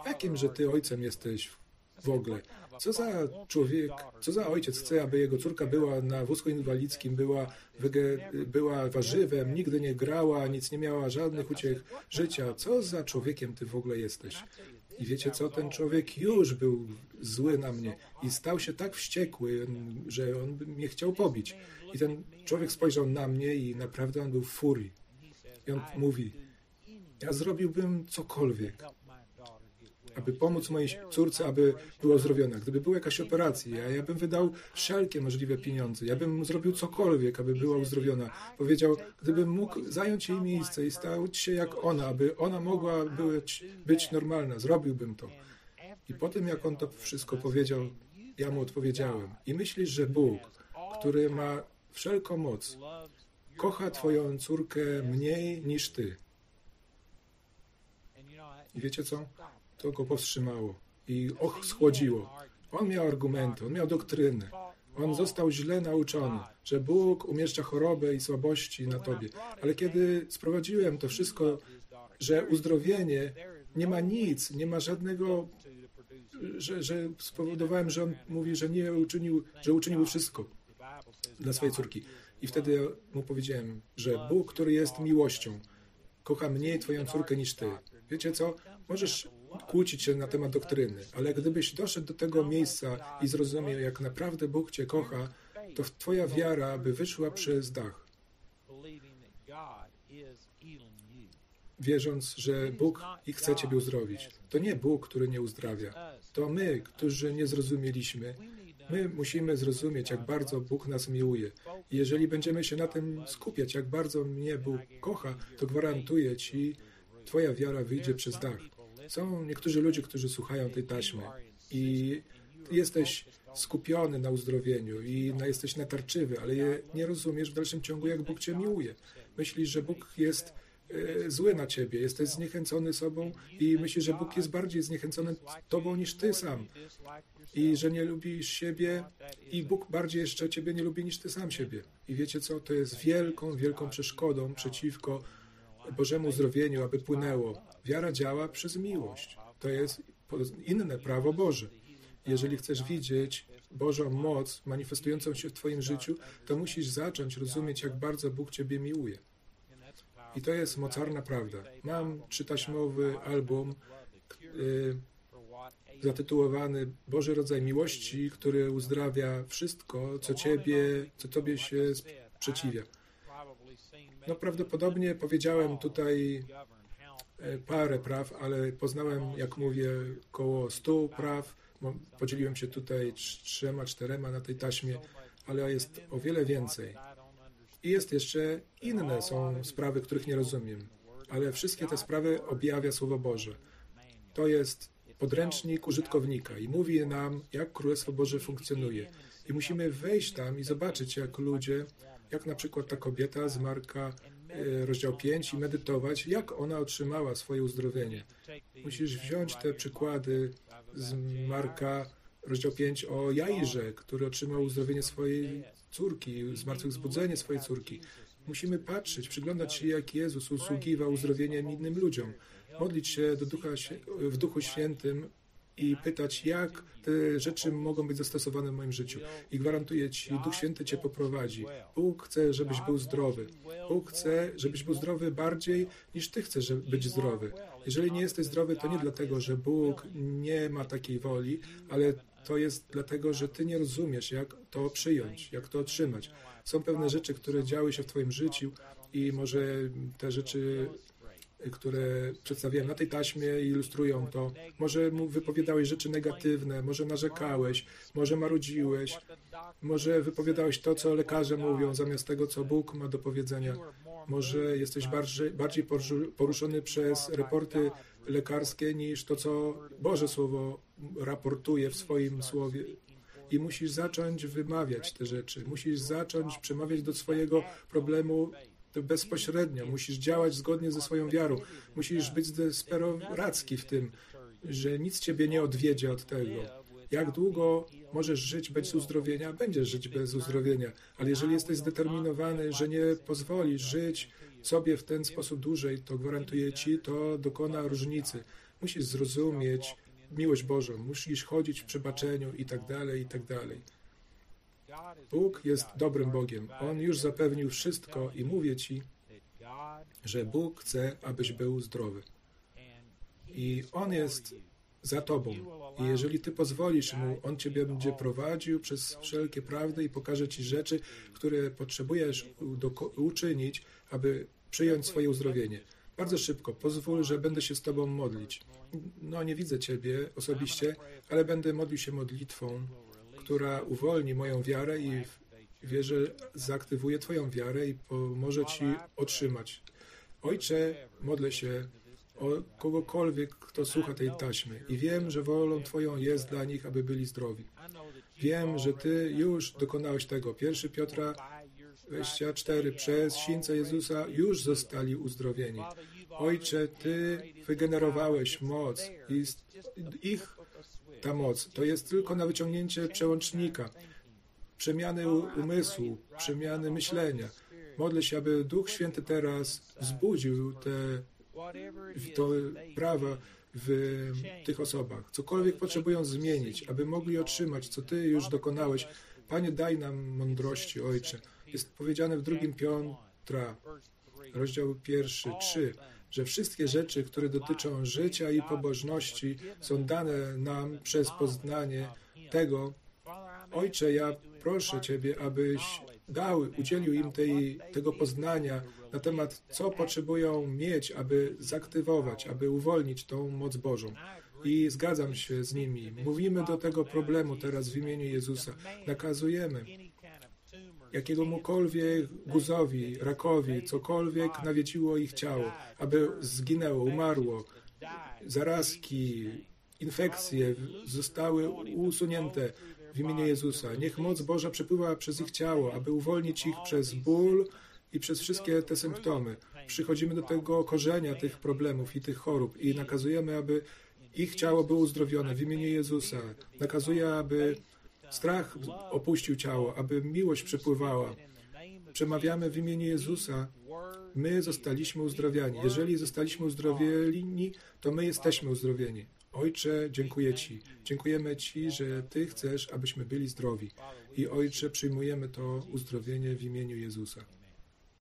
jakim, że ty ojcem jesteś w ogóle? Co za człowiek, co za ojciec chce, aby jego córka była na wózku inwalidzkim, była, była warzywem, nigdy nie grała, nic nie miała, żadnych uciech życia. Co za człowiekiem ty w ogóle jesteś? I wiecie co? Ten człowiek już był zły na mnie i stał się tak wściekły, że on mnie chciał pobić. I ten człowiek spojrzał na mnie i naprawdę on był w furii. I on mówi, ja zrobiłbym cokolwiek, aby pomóc mojej córce, aby była uzdrowiona. Gdyby była jakaś operacja, ja, ja bym wydał wszelkie możliwe pieniądze. Ja bym zrobił cokolwiek, aby była uzdrowiona. Powiedział, gdybym mógł zająć jej miejsce i stać się jak ona, aby ona mogła być, być normalna, zrobiłbym to. I po tym, jak on to wszystko powiedział, ja mu odpowiedziałem. I myślisz, że Bóg, który ma wszelką moc, kocha Twoją córkę mniej niż Ty. I wiecie co? To go powstrzymało i och, schłodziło. On miał argumenty, on miał doktrynę. On został źle nauczony, że Bóg umieszcza chorobę i słabości na tobie. Ale kiedy sprowadziłem to wszystko, że uzdrowienie nie ma nic, nie ma żadnego, że, że spowodowałem, że on mówi, że nie uczynił, że uczynił wszystko dla swojej córki. I wtedy mu powiedziałem, że Bóg, który jest miłością, kocha mniej twoją córkę niż ty. Wiecie co? Możesz kłócić się na temat doktryny, ale gdybyś doszedł do tego miejsca i zrozumiał, jak naprawdę Bóg cię kocha, to twoja wiara by wyszła przez dach. Wierząc, że Bóg i chce Ciebie uzdrowić. To nie Bóg, który nie uzdrawia. To my, którzy nie zrozumieliśmy. My musimy zrozumieć, jak bardzo Bóg nas miłuje. Jeżeli będziemy się na tym skupiać, jak bardzo mnie Bóg kocha, to gwarantuję Ci, Twoja wiara wyjdzie przez dach. Są niektórzy ludzie, którzy słuchają tej taśmy i jesteś skupiony na uzdrowieniu i jesteś natarczywy, ale nie rozumiesz w dalszym ciągu, jak Bóg Cię miłuje. Myślisz, że Bóg jest e, zły na Ciebie, jesteś zniechęcony sobą i myślisz, że Bóg jest bardziej zniechęcony Tobą niż Ty sam i że nie lubisz siebie i Bóg bardziej jeszcze Ciebie nie lubi niż Ty sam siebie. I wiecie co? To jest wielką, wielką przeszkodą przeciwko Bożemu uzdrowieniu, aby płynęło. Wiara działa przez miłość. To jest inne prawo Boże. Jeżeli chcesz widzieć Bożą moc manifestującą się w Twoim życiu, to musisz zacząć rozumieć, jak bardzo Bóg Ciebie miłuje. I to jest mocarna prawda. Mam trzytaśmowy album y, zatytułowany Boży rodzaj miłości, który uzdrawia wszystko, co Ciebie, co Tobie się sprzeciwia. No prawdopodobnie powiedziałem tutaj parę praw, ale poznałem, jak mówię, około 100 praw. Podzieliłem się tutaj trzema, czterema na tej taśmie, ale jest o wiele więcej. I jest jeszcze inne są sprawy, których nie rozumiem, ale wszystkie te sprawy objawia Słowo Boże. To jest podręcznik użytkownika i mówi nam, jak Królestwo Boże funkcjonuje. I musimy wejść tam i zobaczyć, jak ludzie jak na przykład ta kobieta z Marka e, rozdział 5 i medytować, jak ona otrzymała swoje uzdrowienie. Musisz wziąć te przykłady z Marka rozdział 5 o Jairze, który otrzymał uzdrowienie swojej córki, zmartwychwzbudzenie swojej córki. Musimy patrzeć, przyglądać się, jak Jezus usługiwał uzdrowieniem innym ludziom. Modlić się do Ducha, w Duchu Świętym i pytać, jak te rzeczy mogą być zastosowane w moim życiu. I gwarantuję Ci, Duch Święty Cię poprowadzi. Bóg chce, żebyś był zdrowy. Bóg chce, żebyś był zdrowy bardziej niż Ty chcesz być zdrowy. Jeżeli nie jesteś zdrowy, to nie dlatego, że Bóg nie ma takiej woli, ale to jest dlatego, że Ty nie rozumiesz, jak to przyjąć, jak to otrzymać. Są pewne rzeczy, które działy się w Twoim życiu i może te rzeczy które przedstawiłem na tej taśmie, ilustrują to. Może mu wypowiadałeś rzeczy negatywne, może narzekałeś, może marudziłeś, może wypowiadałeś to, co lekarze mówią, zamiast tego, co Bóg ma do powiedzenia. Może jesteś bardziej, bardziej poruszony przez reporty lekarskie niż to, co Boże Słowo raportuje w swoim słowie. I musisz zacząć wymawiać te rzeczy. Musisz zacząć przemawiać do swojego problemu bezpośrednio. Musisz działać zgodnie ze swoją wiarą. Musisz być desperacki w tym, że nic ciebie nie odwiedzie od tego. Jak długo możesz żyć bez uzdrowienia? Będziesz żyć bez uzdrowienia, ale jeżeli jesteś zdeterminowany, że nie pozwolisz żyć sobie w ten sposób dłużej, to gwarantuję ci, to dokona różnicy. Musisz zrozumieć miłość Bożą, musisz chodzić w przebaczeniu i tak dalej, i tak dalej. Bóg jest dobrym Bogiem. On już zapewnił wszystko i mówię Ci, że Bóg chce, abyś był zdrowy. I On jest za Tobą. I jeżeli Ty pozwolisz Mu, On Ciebie będzie prowadził przez wszelkie prawdy i pokaże Ci rzeczy, które potrzebujesz uczynić, aby przyjąć swoje uzdrowienie. Bardzo szybko, pozwól, że będę się z Tobą modlić. No, nie widzę Ciebie osobiście, ale będę modlił się modlitwą, która uwolni moją wiarę i wierzę, zaktywuje Twoją wiarę i pomoże Ci otrzymać. Ojcze, modlę się o kogokolwiek, kto słucha tej taśmy i wiem, że wolą Twoją jest dla nich, aby byli zdrowi. Wiem, że Ty już dokonałeś tego. 1 Piotra 24. Przez sińce Jezusa już zostali uzdrowieni. Ojcze, Ty wygenerowałeś moc i ich ta moc to jest tylko na wyciągnięcie przełącznika, przemiany umysłu, przemiany myślenia. Modlę się, aby Duch Święty teraz wzbudził te to prawa w tych osobach. Cokolwiek potrzebują zmienić, aby mogli otrzymać, co Ty już dokonałeś. Panie, daj nam mądrości, Ojcze. Jest powiedziane w drugim Piotra, rozdział pierwszy, trzy, że wszystkie rzeczy, które dotyczą życia i pobożności, są dane nam przez poznanie tego. Ojcze, ja proszę Ciebie, abyś dał, udzielił im tej, tego poznania na temat, co potrzebują mieć, aby zaktywować, aby uwolnić tą moc Bożą. I zgadzam się z nimi. Mówimy do tego problemu teraz w imieniu Jezusa. Nakazujemy jakiegomukolwiek guzowi, rakowi, cokolwiek nawiedziło ich ciało, aby zginęło, umarło, zarazki, infekcje zostały usunięte w imieniu Jezusa. Niech moc Boża przepływa przez ich ciało, aby uwolnić ich przez ból i przez wszystkie te symptomy. Przychodzimy do tego korzenia tych problemów i tych chorób i nakazujemy, aby ich ciało było uzdrowione w imieniu Jezusa. Nakazuję, aby strach opuścił ciało, aby miłość przepływała. Przemawiamy w imieniu Jezusa. My zostaliśmy uzdrowieni. Jeżeli zostaliśmy uzdrowieni, to my jesteśmy uzdrowieni. Ojcze, dziękuję Ci. Dziękujemy Ci, że Ty chcesz, abyśmy byli zdrowi. I Ojcze, przyjmujemy to uzdrowienie w imieniu Jezusa.